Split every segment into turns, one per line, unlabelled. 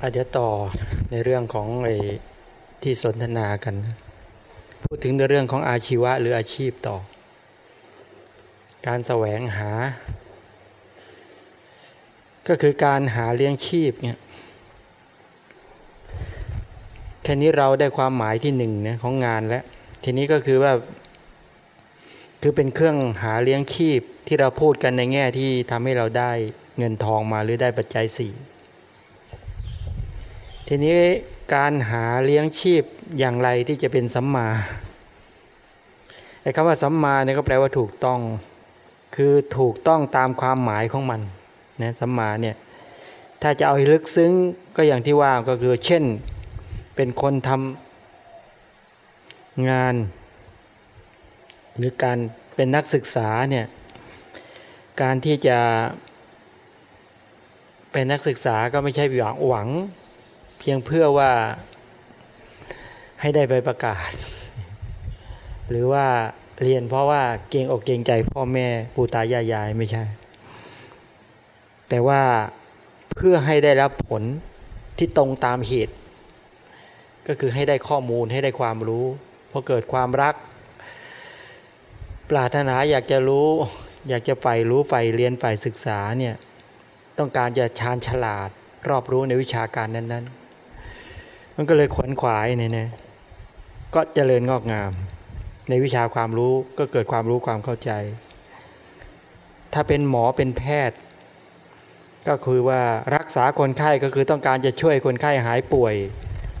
เดี๋ยวต่อในเรื่องของไอ้ที่สนทนากัน พูดถึงในเรื่องของอาชีวะหรืออาชีพต่อ การแสวงหา ก็คือการหาเลี้ยงชีพเนี่ยแค่นี้เราได้ความหมายที่หนึ่งนะของงานแล้ว ทีนี้ก็คือว่า คือเป็นเครื่องหาเลี้ยงชีพที่เราพูดกันในแง่ที่ทำให้เราได้เงินทองมาหรือได้ปัจจัยสี่ ทีนี้การหาเลี้ยงชีพอย่างไรที่จะเป็นสัมมาไอ้คำว่าสัมมาเนี่ยก็แปลว่าถูกต้อง คือถูกต้องตามความหมายของมันนะสัมมาเนี่ยถ้าจะเอาให้ลึกซึ้งก็อย่างที่ว่าก็คือเช่นเป็นคนทำงาน หรือการเป็นนักศึกษาเนี่ยการที่จะเป็นนักศึกษาก็ไม่ใช่หวังหวัง เพียงเพื่อว่าให้ได้ใบประกาศ หรือว่าเรียนเพราะว่าเก่งอกเก่งใจพ่อแม่ปู่ตายายายไม่ใช่ แต่ว่าเพื่อให้ได้รับผลที่ตรงตามเหตุ ก็คือให้ได้ข้อมูลให้ได้ความรู้พอเกิดความรัก ปรารถนาอยากจะรู้ อยากจะใฝ่รู้ใฝ่เรียนใฝ่ศึกษาเนี่ยต้องการจะชาญฉลาดรอบรู้ในวิชาการนั้น ๆ มันก็เลยขวนขวายเนี่ยนะก็เจริญงอกงาม ในวิชาความรู้ก็เกิดความรู้ความเข้าใจ ถ้าเป็นหมอเป็นแพทย์ ก็คือว่ารักษาคนไข้ก็คือต้องการจะช่วยคนไข้หายป่วย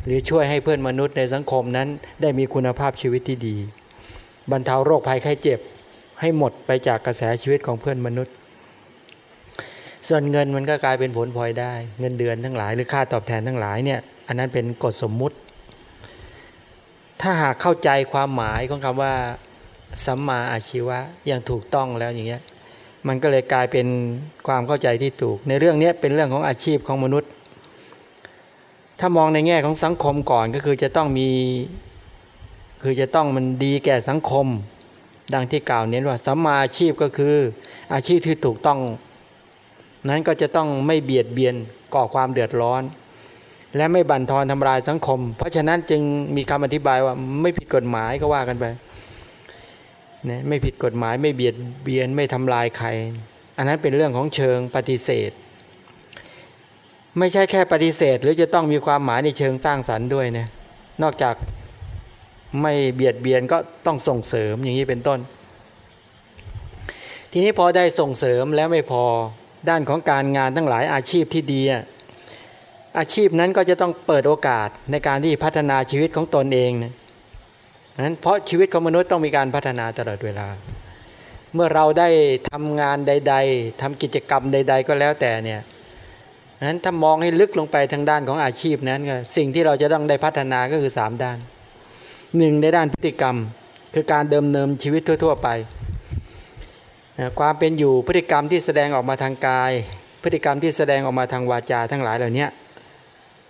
หรือช่วยให้เพื่อนมนุษย์ในสังคมนั้น ได้มีคุณภาพชีวิตที่ดี บรรเทาโรคภัยไข้เจ็บ ให้หมดไปจากกระแสชีวิตของเพื่อนมนุษย์ ส่วนเงินมันก็กลายเป็นผลพลอยได้ เงินเดือนทั้งหลาย หรือค่าตอบแทนทั้งหลายเนี่ยอันนั้นเป็นกฎสมมุติ ถ้าหากเข้าใจความหมายของคำว่าสัมมาอาชีวะอย่างถูกต้องแล้วอย่างเงี้ยมันก็เลยกลายเป็นความเข้าใจที่ถูก ในเรื่องนี้เป็นเรื่องของอาชีพของมนุษย์ ถ้ามองในแง่ของสังคมก่อนก็คือจะต้องมีคือจะต้องมันดีแก่สังคม ดังที่กล่าวเน้นว่าสัมมาอาชีพก็คืออาชีพที่ถูกต้อง นั้นก็จะต้องไม่เบียดเบียนก่อความเดือดร้อน และไม่บั่นทอนทำลายสังคม เพราะฉะนั้นจึงมีคำอธิบายว่าไม่ผิดกฎหมายก็ว่ากันไปนะไม่ผิดกฎหมายไม่เบียดเบียนไม่ทำลายใคร อันนั้นเป็นเรื่องของเชิงปฏิเสธ ไม่ใช่แค่ปฏิเสธ หรือจะต้องมีความหมายในเชิงสร้างสรรค์ด้วยนะนอกจากไม่เบียดเบียนก็ต้องส่งเสริมอย่างนี้เป็นต้น ทีนี้พอได้ส่งเสริมแล้วไม่พอ ด้านของการงานทั้งหลายอาชีพที่ดีอาชีพนั้นก็จะต้องเปิดโอกาสในการที่พัฒนาชีวิตของตนเองนะนั้นเพราะชีวิตของมนุษย์ต้องมีการพัฒนาตลอดเวลา เมื่อเราได้ทำงานใด ๆทำกิจกรรมใด ๆ ก็แล้วแต่เนี่ยนั้นถ้ามองให้ลึกลงไปทางด้านของอาชีพนั้นก็สิ่งที่เราจะต้องได้พัฒนาก็คือ 3 ด้านหนึ่งในด้านพฤติกรรม คือการเดิมเนิมชีวิตทั่ว ๆ ไป ความเป็นอยู่พฤติกรรมที่แสดงออกมาทางกาย พฤติกรรมที่แสดงออกมาทางวาจาทั้งหลายเหล่านี้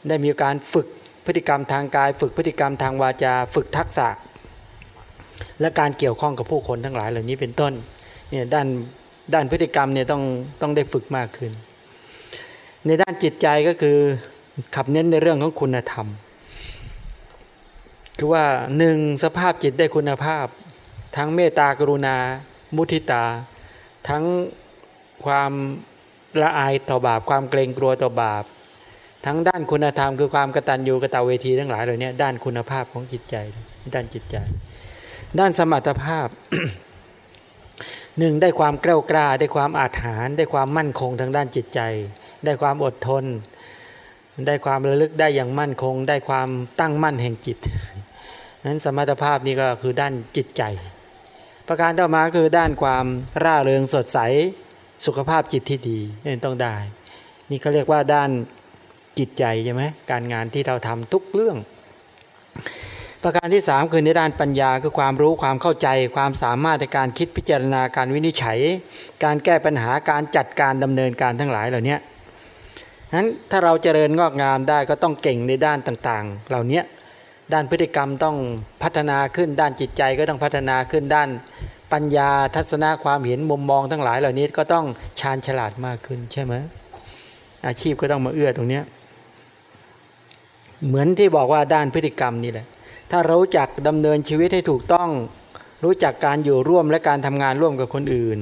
ได้มีการฝึกพฤติกรรมทางกาย ฝึกพฤติกรรมทางวาจาฝึกทักษะ และการเกี่ยวข้องกับผู้คนทั้งหลายเหล่านี้เป็นต้นเนี่ยด้านด้านพฤติกรรมเนี่ยต้องต้องได้ฝึกมากขึ้น ในด้านจิตใจก็คือขับเน้นในเรื่องของคุณธรรม คือว่าหนึ่งสภาพจิตได้คุณภาพ ทั้งเมตตากรุณา มุทิตา ทั้งความละอายต่อบาป ความเกรงกลัวต่อบาป ทั้งด้านคุณธรรมคือความกตัญญูกตเวทีทั้งหลายเหล่านี้ด้านคุณภาพของจิตใจ ด้านจิตใจ ด้านสมรรถภาพหนึ่งได้ความกล้ากล้าได้ความอาถรรพ์ได้ความมั่นคงทางด้านจิตใจ ได้ความอดทน ได้ความระลึกได้อย่างมั่นคง ได้ความตั้งมั่นแห่งจิตนั้นสมรรถภาพนี้ก็คือด้านจิตใจ ประการต่อมาคือด้านความร่าเริงสดใสสุขภาพจิตที่ดีนี่ต้องได้ นี่เขาเรียกว่าด้านจิตใจใช่ไหมการงานที่เราทำทุกเรื่อง ประการที่สามคือในด้านปัญญาคือความรู้ความเข้าใจ ความสามารถในการคิดพิจารณาการวินิจฉัย การแก้ปัญหาการจัดการดำเนินการทั้งหลายเหล่านี้นั้นถ้าเราเจริญงอกงามได้ก็ต้องเก่งในด้านต่างๆ เหล่านี้ ด้านพฤติกรรมต้องพัฒนาขึ้นด้านจิตใจก็ต้องพัฒนาขึ้นด้านปัญญาทัศนะความเห็นมุมมองทั้งหลายเหล่านี้ก็ต้องชาญฉลาดมากขึ้นใช่ไหมอาชีพก็ต้องมาเอื้อตรงนี้เหมือนที่บอกว่าด้านพฤติกรรมนี่แหละ ถ้ารู้จักดำเนินชีวิตให้ถูกต้อง รู้จักการอยู่ร่วมและการทำงานร่วมกับคนอื่น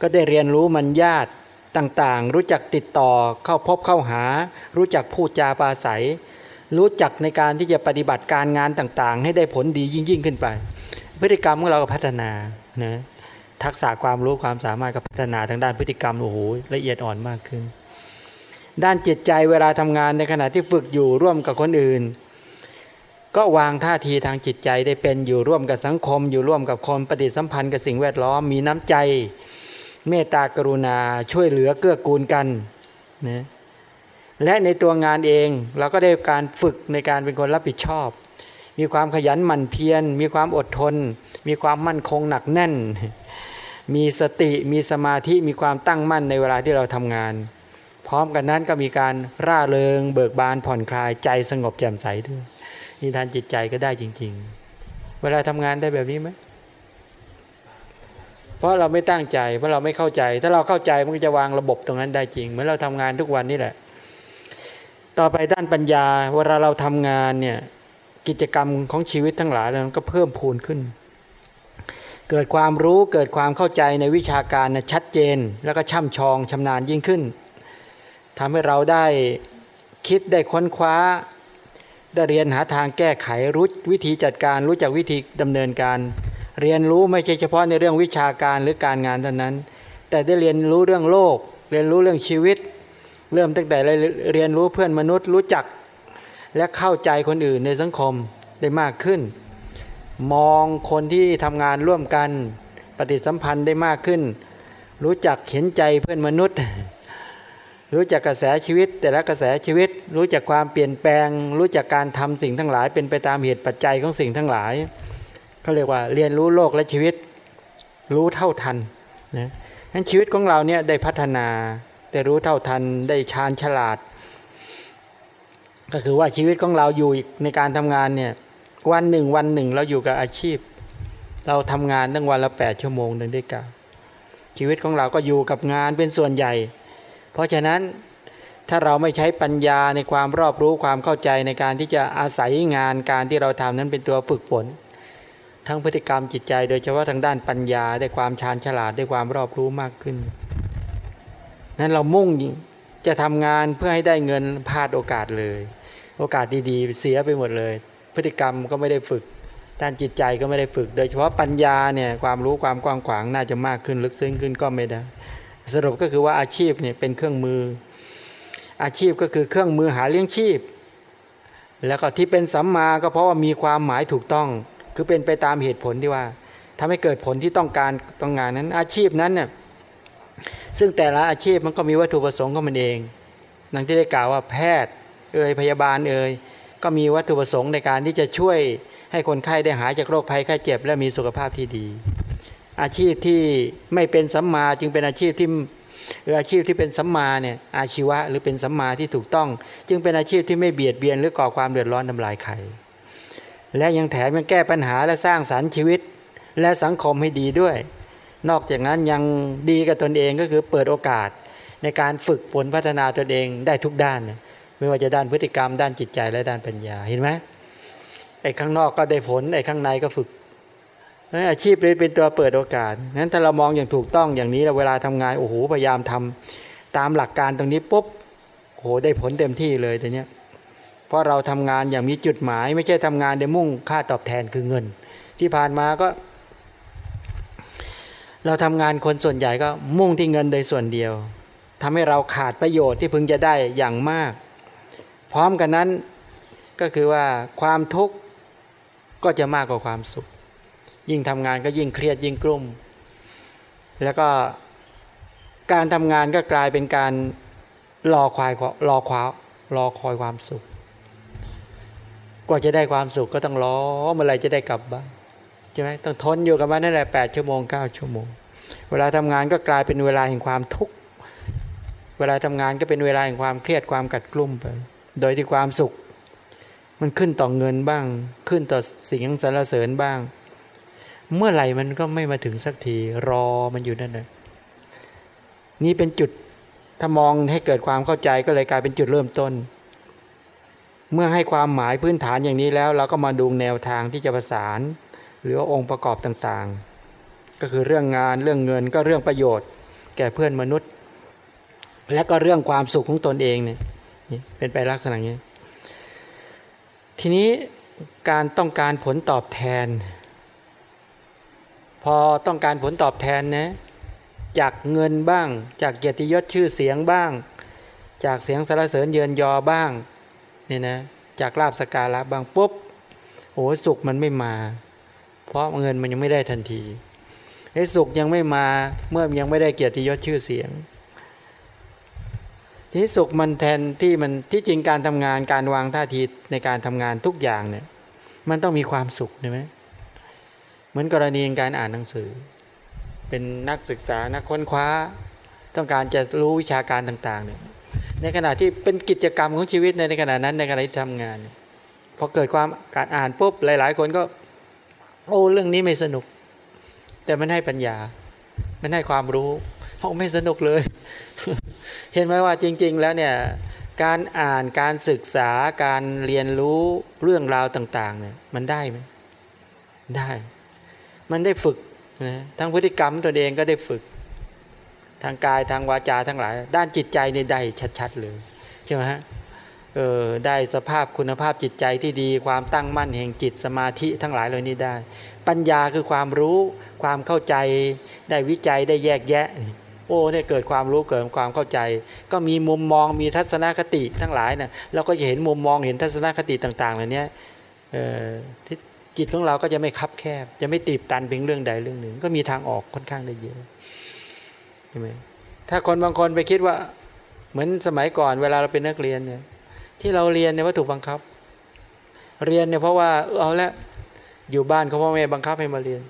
ก็ได้เรียนรู้มันญาติต่างๆ รู้จักติดต่อเข้าพบเข้าหา รู้จักพูดจาปาศัย รู้จักในการที่จะปฏิบัติการงานต่างๆ ให้ได้ผลดียิ่งยิ่งขึ้นไป พฤติกรรมของเราก็พัฒนานะทักษะความรู้ความสามารถก็พัฒนาทางด้านพฤติกรรมโอ้โหละเอียดอ่อนมากขึ้น ด้านจิตใจเวลาทำงานในขณะที่ฝึกอยู่ร่วมกับคนอื่น ก็วางท่าทีทางจิตใจได้เป็นอยู่ร่วมกับสังคม อยู่ร่วมกับคนปฏิสัมพันธ์กับสิ่งแวดล้อมมีน้ำใจ เมตตากรุณาช่วยเหลือเกื้อกูลกันนะ และในตัวงานเองเราก็ได้การฝึกในการเป็นคนรับผิดชอบ มีความขยันหมั่นเพียร มีความอดทน มีความมั่นคงหนักแน่น มีสติมีสมาธิมีความตั้งมั่นในเวลาที่เราทำงาน พร้อมกันนั้นก็มีการร่าเริง เบิกบานผ่อนคลายใจสงบแจ่มใสด้วยนี่ทานจิตใจก็ได้จริง ๆ เวลาทำงานได้แบบนี้ไหมเพราะเราไม่ตั้งใจเพราะเราไม่เข้าใจ ถ้าเราเข้าใจมันก็จะวางระบบตรงนั้นได้จริง เหมือนเราทำงานทุกวันนี่แหละ ต่อไปด้านปัญญา เวลาเราทำงานเนี่ยกิจกรรมของชีวิตทั้งหลายมันก็เพิ่มพูนขึ้น เกิดความรู้เกิดความเข้าใจในวิชาการนะชัดเจน แล้วก็ช่ำชองชำนาญยิ่งขึ้นทำให้เราได้คิดได้ค้นคว้า ได้เรียนหาทางแก้ไขรู้วิธีจัดการรู้จักวิธีดำเนินการ เรียนรู้ไม่ใช่เฉพาะในเรื่องวิชาการหรือการงานเท่านั้น แต่ได้เรียนรู้เรื่องโลก เรียนรู้เรื่องชีวิต เริ่มตั้งแต่เรียนรู้เพื่อนมนุษย์รู้จัก และเข้าใจคนอื่นในสังคมได้มากขึ้น มองคนที่ทำงานร่วมกันปฏิสัมพันธ์ได้มากขึ้น รู้จักเห็นใจเพื่อนมนุษย์ รู้จักกระแสชีวิต แต่ละกระแสชีวิต รู้จักความเปลี่ยนแปลง รู้จักการทำสิ่งทั้งหลาย เป็นไปตามเหตุปัจจัยของสิ่งทั้งหลายเขาเรียกว่าเรียนรู้โลกและชีวิตรู้เท่าทันนะฉะนั้นชีวิตของเราเนี่ยได้พัฒนา ได้รู้เท่าทันได้ชาญฉลาด ก็คือว่าชีวิตของเราอยู่ในการทำงานเนี่ยวันหนึ่งวันหนึ่งเราอยู่กับอาชีพ เราทำงานตั้งวันละแปดชั่วโมงหนึ่งด้วยกันชีวิตของเราก็อยู่กับงานเป็นส่วนใหญ่ เพราะฉะนั้นถ้าเราไม่ใช้ปัญญาในความรอบรู้ความเข้าใจในการที่จะอาศัยงานการที่เราทำนั้นเป็นตัวฝึกฝน ทั้งพฤติกรรมจิตใจ โดยเฉพาะทางด้านปัญญาได้ความชาญฉลาดได้ความรอบรู้มากขึ้น นั้นเรามุ่งจะทำงานเพื่อให้ได้เงินพลาดโอกาสเลย โอกาสดีๆ เสียไปหมดเลย พฤติกรรมก็ไม่ได้ฝึกด้านจิตใจก็ไม่ได้ฝึก โดยเฉพาะปัญญาเนี่ยความรู้ความกว้างขวางน่าจะมากขึ้นลึกซึ้งขึ้นก็ไม่ได้ สรุปก็คือว่าอาชีพเนี่ยเป็นเครื่องมือ อาชีพก็คือเครื่องมือหาเลี้ยงชีพ แล้วก็ที่เป็นสัมมาก็เพราะว่ามีความหมายถูกต้อง คือเป็นไปตามเหตุผลที่ว่าทำให้เกิดผลที่ต้องการต้องงานนั้น อาชีพนั้นเนี่ย ซึ่งแต่ละอาชีพมันก็มีวัตถุประสงค์ของมันเองดังที่ได้กล่าวว่าแพทย์เอ่ยพยาบาลเอ่ยก็มีวัตถุประสงค์ในการที่จะช่วยให้คนไข้ได้หายจากโรคภัยไข้เจ็บ และมีสุขภาพที่ดี อาชีพที่ไม่เป็นสัมมาจึงเป็นอาชีพที่หรืออาชีพที่เป็นสัมมาเนี่ยอาชีวะหรือเป็นสัมมาที่ถูกต้อง จึงเป็นอาชีพที่ไม่เบียดเบียนหรือก่อความเดือดร้อนทำลายใครและยังแถมยังแก้ปัญหาและสร้างสารรค์ชีวิต และสังคมให้ดีด้วย นอกจากนั้นยังดีกับตนเองก็คือเปิดโอกาสในการฝึกฝนพัฒนาตนเองได้ทุกด้าน ไม่ว่าจะด้านพฤติกรรม ด้านจิตใจและด้านปัญญาเห็นไหมไอ้ข้างนอกก็ได้ผลไอ้ข้างในก็ฝึกอาชีพเลยเป็นตัวเปิดโอกาสนั้นถ้าเรามองอย่างถูกต้องอย่างนี้เราเวลาทำงานโอ้โหพยายามทำตามหลักการตรงนี้ปุ๊บโอ้โหได้ผลเต็มที่เลยแต่เนี้ยเพราะเราทำงานอย่างมีจุดหมาย ไม่ใช่ทำงานได้มุ่งค่าตอบแทนคือเงิน ที่ผ่านมาก็ เราทำงานคนส่วนใหญ่ก็มุ่งที่เงินโดยส่วนเดียวทำให้เราขาดประโยชน์ที่พึงจะได้อย่างมาก พร้อมกันนั้นก็คือว่าความทุกข์ก็จะมากกว่าความสุข ยิ่งทำงานก็ยิ่งเครียดยิ่งกลุ่มแล้วก็การทำงานก็กลายเป็นการรอควายรอควารอคอยความสุข กว่าจะได้ความสุขก็ต้องรอเมื่อไรจะได้กลับบ้าน ช่ไหมต้องทนอยู่กับมันนั่นแหละแปดชั่วโมงเก้าชั่วโมง เวลาทำงานก็กลายเป็นเวลาแห่งความทุกข์เวลาทำงานก็เป็นเวลาแห่งความเครียดความกัดกลุ่มไป โดยที่ความสุข มันขึ้นต่อเงินบ้าง ขึ้นต่อสิ่งสรรเสริญบ้าง เมื่อไหร่มันก็ไม่มาถึงสักทีรอมันอยู่นั่นเลยนี่เป็นจุดถ้ามองให้เกิดความเข้าใจก็เลยกลายเป็นจุดเริ่มต้น เมื่อให้ความหมายพื้นฐานอย่างนี้แล้ว เราก็มาดูแนวทางที่จะประสาน รือองค์ประกอบต่างๆ ก็คือเรื่องงานเรื่องเงินก็เรื่องประโยชน์ แก่เพื่อนมนุษย์ และก็เรื่องความสุขของตนเองเนี่ยเป็นไปลักษณะนี้ ทีนี้การต้องการผลตอบแทน พอต้องการผลตอบแทนนะจากเงินบ้าง จากเกียรติยศชื่อเสียงบ้าง จากเสียงสารเสริญเยินยอบ้างเนี่ยนะจากลาบสการะบ้างปุ๊บโอ้สุขมันไม่มา เพราะเงินมันยังไม่ได้ทันทีไอ้สุขยังไม่มาเมื่อยังไม่ได้เกียรติยศชื่อเสียง ที่สุขมันแทนที่มันที่จริงการทำงานการวางท่าทีในการทำงานทุกอย่างเนี่ย มันต้องมีความสุขใช่ไหมเหมือนกรณีการอ่านหนังสือ เป็นนักศึกษานักค้นคว้า ต้องการจะรู้วิชาการต่างๆเนี่ยในขณะที่เป็นกิจกรรมของชีวิตในขณะนั้นในขณะที่ทำงานพอเกิดความการอ่านปุ๊บหลาย ๆ คนก็ โอ้เรื่องนี้ไม่สนุก แต่มันให้ปัญญา มันให้ความรู้โอ้ไม่สนุกเลย เห็นไหมว่าจริง ๆ แล้วเนี่ยการอ่านการศึกษาการเรียนรู้เรื่องราวต่าง ๆ เนี่ย มันได้ไหมได้ มันได้ฝึกนะทั้งพฤติกรรมตัวเองก็ได้ฝึก ทางกายทางวาจาทั้งหลาย ด้านจิตใจในได้ชัด ๆ เลยใช่ไหมฮะ ออได้สภาพคุณภาพจิตใจที่ดี ความตั้งมั่นแห่งจิตสมาธิทั้งหลายเหล่านี้ได้ ปัญญาคือความรู้ความเข้าใจได้วิจัยได้แยกแยะ โอ้เนี่ยเกิดความรู้เกิดความเข้าใจ ก็มีมุมมองมีทัศนคติทั้งหลายนะ่ะเราก็จะเห็นมุมมองเห็นทัศนคติต่างๆเหล่านี้เออจิตของเราก็จะไม่คับแคบ จะไม่ตีบตันเพียงเรื่องใดเรื่องหนึ่ง ก็มีทางออกค่อนข้างได้เยอะใช่ไหมถ้าคนบางคนไปคิดว่าเหมือนสมัยก่อนเวลาเราเป็นนักเรียนเนี่ย ที่เราเรียนเนี่ยว่าถูกบังคับ เรียนเนี่ยเพราะว่าเอาละอยู่บ้านเขาพ่อแม่บังคับให้มาเรียน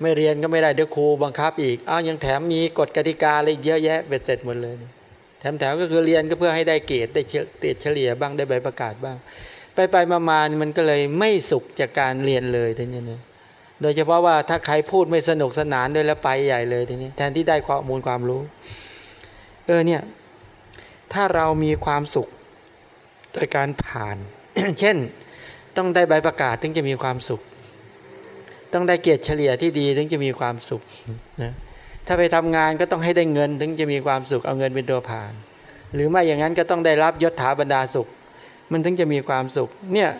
ไม่เรียนก็ไม่ได้เดี๋ยวครูบังคับอีกอ้าวยังแถมมีกฎกติกาอะไรเยอะแยะเบ็ดเสร็จหมดเลย แถมแถมก็คือเรียนก็เพื่อให้ได้เกรดได้เกรดเฉลี่ยบ้างได้ใบประกาศบ้าง ไปไปมามามันก็เลยไม่สุขจากการเรียนเลยทีนี้โดยเฉพาะว่าถ้าใครพูดไม่สนุกสนานด้วยแล้วไปใหญ่เลยทีนี้แทนที่ได้ข้อมูลความรู้ เออเนี่ย ถ้าเรามีความสุข โดยการผ่าน เช่น ต้องได้ใบประกาศถึงจะมีความสุข ต้องได้เกียรติเฉลี่ยที่ดีถึงจะมีความสุขนะถ้าไปทำงานก็ต้องให้ได้เงินถึงจะมีความสุขเอาเงินเป็นตัวผ่าน หรือไม่อย่างนั้นก็ต้องได้รับยศถาบรรดาสุข มันถึงจะมีความสุข เนี่ย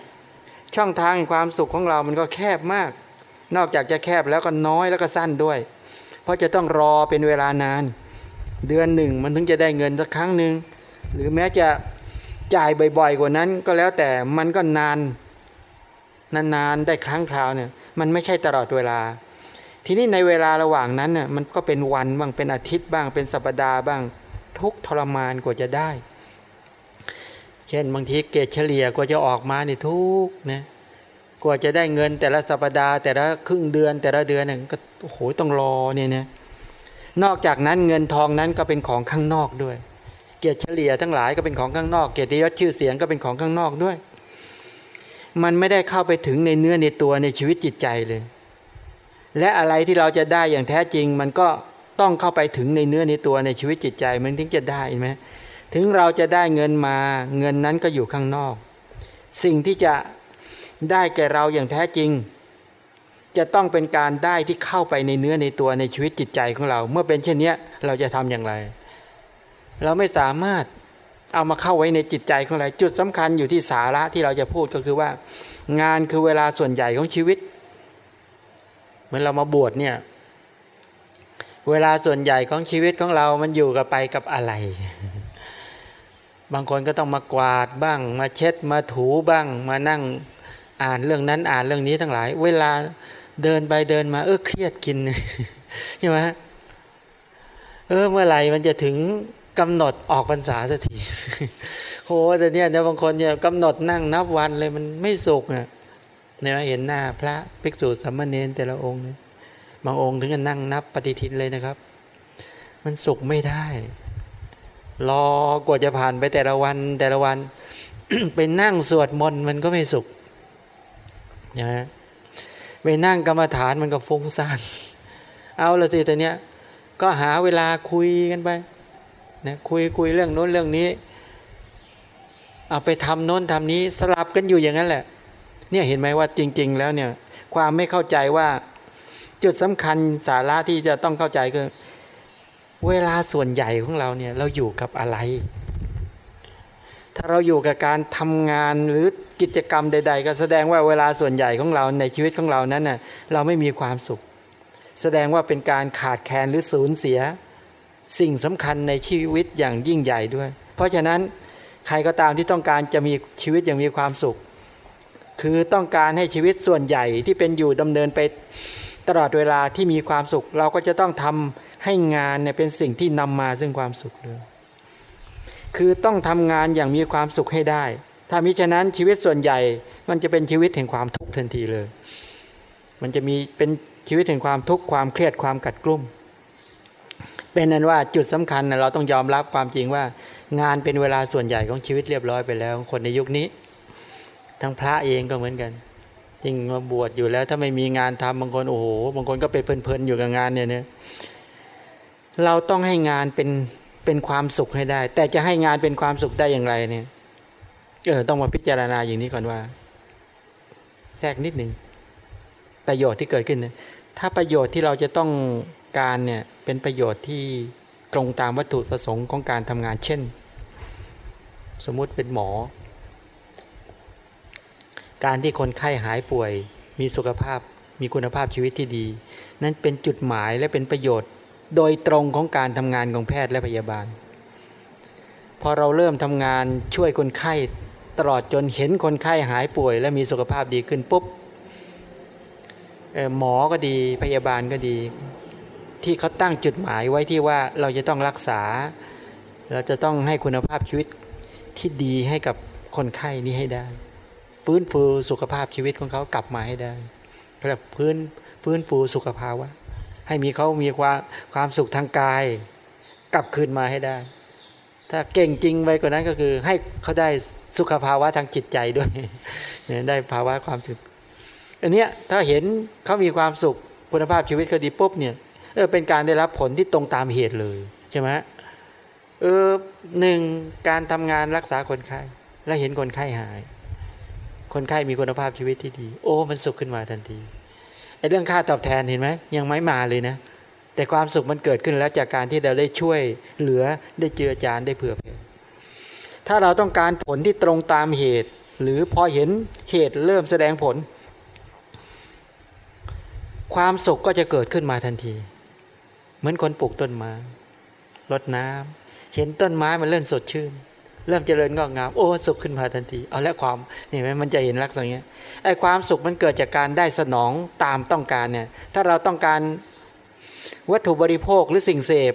ช่องทางความสุขของเรามันก็แคบมาก นอกจากจะแคบแล้วก็น้อยแล้วก็สั้นด้วย เพราะจะต้องรอเป็นเวลานาน เดือนหนึ่งมันถึงจะได้เงินสักครั้งหนึ่ง หรือแม้จะจ่ายบ่อยๆ กว่านั้นก็แล้วแต่มันก็นานนานๆได้ครั้งคราวเนี่ยมันไม่ใช่ตลอดเวลา ทีนี้ในเวลาระหว่างนั้นน่ยมันก็เป็นวันบ้างเป็นอาทิตย์บ้างเป็นสัปดาห์บ้างทุกทรมานกว่าจะได้ เช่นบางทีเกรดเฉลี่ยกว่าจะออกมาในทุกนะกว่าจะได้เงินแต่ละสัปดาห์แต่ละครึ่งเดือนแต่ละเดือนนึงก็โอ้โหต้องรอเนี่ยนะนอกจากนั้นเงินทองนั้นก็เป็นของข้างนอกด้วย เกียรติเฉลี่ยทั้งหลายก็เป็นของข้างนอก เกียรติยศชื่อเสียงก็เป็นของข้างนอกด้วย มันไม่ได้เข้าไปถึงในเนื้อในตัวในชีวิตจิตใจเลย และอะไรที่เราจะได้อย่างแท้จริง มันก็ต้องเข้าไปถึงในเนื้อในตัวในชีวิตจิตใจ มันถึงจะได้ไหมถึงเราจะได้เงินมาเงินนั้นก็อยู่ข้างนอก สิ่งที่จะได้แก่เราอย่างแท้จริง จะต้องเป็นการได้ที่เข้าไปในเนื้อในตัวในชีวิตจิตใจของเรา เมื่อเป็นเช่นนี้เราจะทำอย่างไร เราไม่สามารถเอามาเข้าไว้ในจิตใจของเราจุดสำคัญอยู่ที่สาระที่เราจะพูดก็คือว่า งานคือเวลาส่วนใหญ่ของชีวิต เหมือนเรามาบวชเนี่ยเวลาส่วนใหญ่ของชีวิตของเรามันอยู่กับไปกับอะไร บางคนก็ต้องมากวาดบ้าง มาเช็ดมาถูบ้าง มานั่งอ่านเรื่องนั้นอ่านเรื่องนี้ทั้งหลาย เวลาเดินไปเดินมา เออเครียดกินใช่ไหมเออเมื่อไหร่มันจะถึง กำหนดออกพรรษาสักทีโหแต่เนี้ยเนี่ยบางคนเนี่ยกำหนดนั่งนับวันเลยมันไม่สุกอะเนี่ยเห็นหน้าพระภิกษุสามเณรแต่ละองค์เนี่ยบางองค์ถึงกับนั่งนับปฏิทินเลยนะครับ มันสุกไม่ได้ รอกว่าจะผ่านไปแต่ละวันแต่ละวันไปนั่งสวดมนต์มันก็ไม่สุขนะไปนั่งกรรมฐานมันก็ฟุ้งซ่านเอาละสิแต่เนี้ยก็หาเวลาคุยกันไป นะคุยคุยเรื่องโน้นเรื่องนี้ เอาไปทำโน้นทำนี้สลับกันอยู่อย่างนั้นแหละ เนี่ยเห็นไหมว่าจริง ๆ แล้วเนี่ยความไม่เข้าใจว่าจุดสำคัญสาระที่จะต้องเข้าใจคือเวลาส่วนใหญ่ของเราเนี่ยเราอยู่กับอะไร ถ้าเราอยู่กับการทำงานหรือกิจกรรมใด ๆ ก็แสดงว่าเวลาส่วนใหญ่ของเราในชีวิตของเรานั้นน่ะเราไม่มีความสุข แสดงว่าเป็นการขาดแคลนหรือสูญเสีย สิ่งสำคัญในชีวิตอย่างยิ่งใหญ่ด้วย เพราะฉะนั้นใครก็ตามที่ต้องการจะมีชีวิตอย่างมีความสุข คือต้องการให้ชีวิตส่วนใหญ่ที่เป็นอยู่ดำเนินไปตลอดเวลาที่มีความสุข เราก็จะต้องทำให้งานเนี่ยเป็นสิ่งที่นำมาซึ่งความสุขเลยคือต้องทำงานอย่างมีความสุขให้ได้ ถ้ามิฉะนั้นชีวิตส่วนใหญ่มันจะเป็นชีวิตแห่งความทุกข์ทันทีเลย มันจะมีเป็นชีวิตแห่งความทุกข์ความเครียดความกัดกลุ่ม เป็นนั้นว่าจุดสำคัญเราต้องยอมรับความจริงว่า งานเป็นเวลาส่วนใหญ่ของชีวิตเรียบร้อยไปแล้วคนในยุคนี้ ทั้งพระเองก็เหมือนกันยิ่งมาบวชอยู่แล้วถ้าไม่มีงานทำบางคนโอ้โหบางคนก็ไปเพลินๆอยู่กับงานเนี่ยเนี่ยเราต้องให้งานเป็นเป็นความสุขให้ได้ แต่จะให้งานเป็นความสุขได้อย่างไรเนี่ยเออต้องมาพิจารณาอย่างนี้ก่อนว่า แทรกนิดหนึ่งประโยชน์ที่เกิดขึ้นเนี่ยถ้าประโยชน์ที่เราจะต้องการเนี่ย เป็นประโยชน์ที่ตรงตามวัตถุประสงค์ของการทำงานเช่น สมมุติเป็นหมอ การที่คนไข้หายป่วย มีสุขภาพมีคุณภาพชีวิตที่ดี นั้นเป็นจุดหมายและเป็นประโยชน์ โดยตรงของการทำงานของแพทย์และพยาบาล พอเราเริ่มทำงานช่วยคนไข้ตลอดจนเห็นคนไข้หายป่วย และมีสุขภาพดีขึ้นปุ๊บหมอก็ดีพยาบาลก็ดี ที่เขาตั้งจุดหมายไว้ที่ว่าเราจะต้องรักษา เราจะต้องให้คุณภาพชีวิตที่ดีให้กับคนไข้นี้ให้ได้ฟื้นฟูสุขภาพชีวิตของเขากลับมาให้ได้แบบพื้นฟื้นฟูสุขภาวะ ให้มีเขามีความความสุขทางกาย กลับคืนมาให้ได้ ถ้าเก่งจริงไปกว่านั้นก็คือ ให้เขาได้สุขภาวะทางจิตใจด้วยเนี่ยได้ภาวะความสุขอันเนี้ยถ้าเห็นเขามีความสุขคุณภาพชีวิตเขาดีปุ๊บเนี่ย เออเป็นการได้รับผลที่ตรงตามเหตุเลยใช่ไหมเออหนึ่งการทำงานรักษาคนไข้ แล้วเห็นคนไข้หาย คนไข้มีคุณภาพชีวิตที่ดี โอ้มันสุขขึ้นมาทันทีไอ้เรื่องค่าตอบแทนเห็นไหมยังไม่มาเลยนะแต่ความสุขมันเกิดขึ้นแล้วจากการที่เราได้ช่วยเหลือได้เจือจานได้เผื่อแผ่ถ้าเราต้องการผลที่ตรงตามเหตุ หรือพอเห็นเหตุเริ่มแสดงผล ความสุขก็จะเกิดขึ้นมาทันที เหมือนคนปลูกต้นไม้รดน้ำเห็นต้นไม้มันเริ่มสดชื่น เริ่มเจริญงอกงามโอ้สุขขึ้นมาทันที เอาแล้วความนี่ไหมมันจะเห็นลักษณะนี้ยไอ้ความสุขมันเกิดจากการได้สนองตามต้องการเนี่ยถ้าเราต้องการวัตถุบริโภคหรือสิ่งเสพ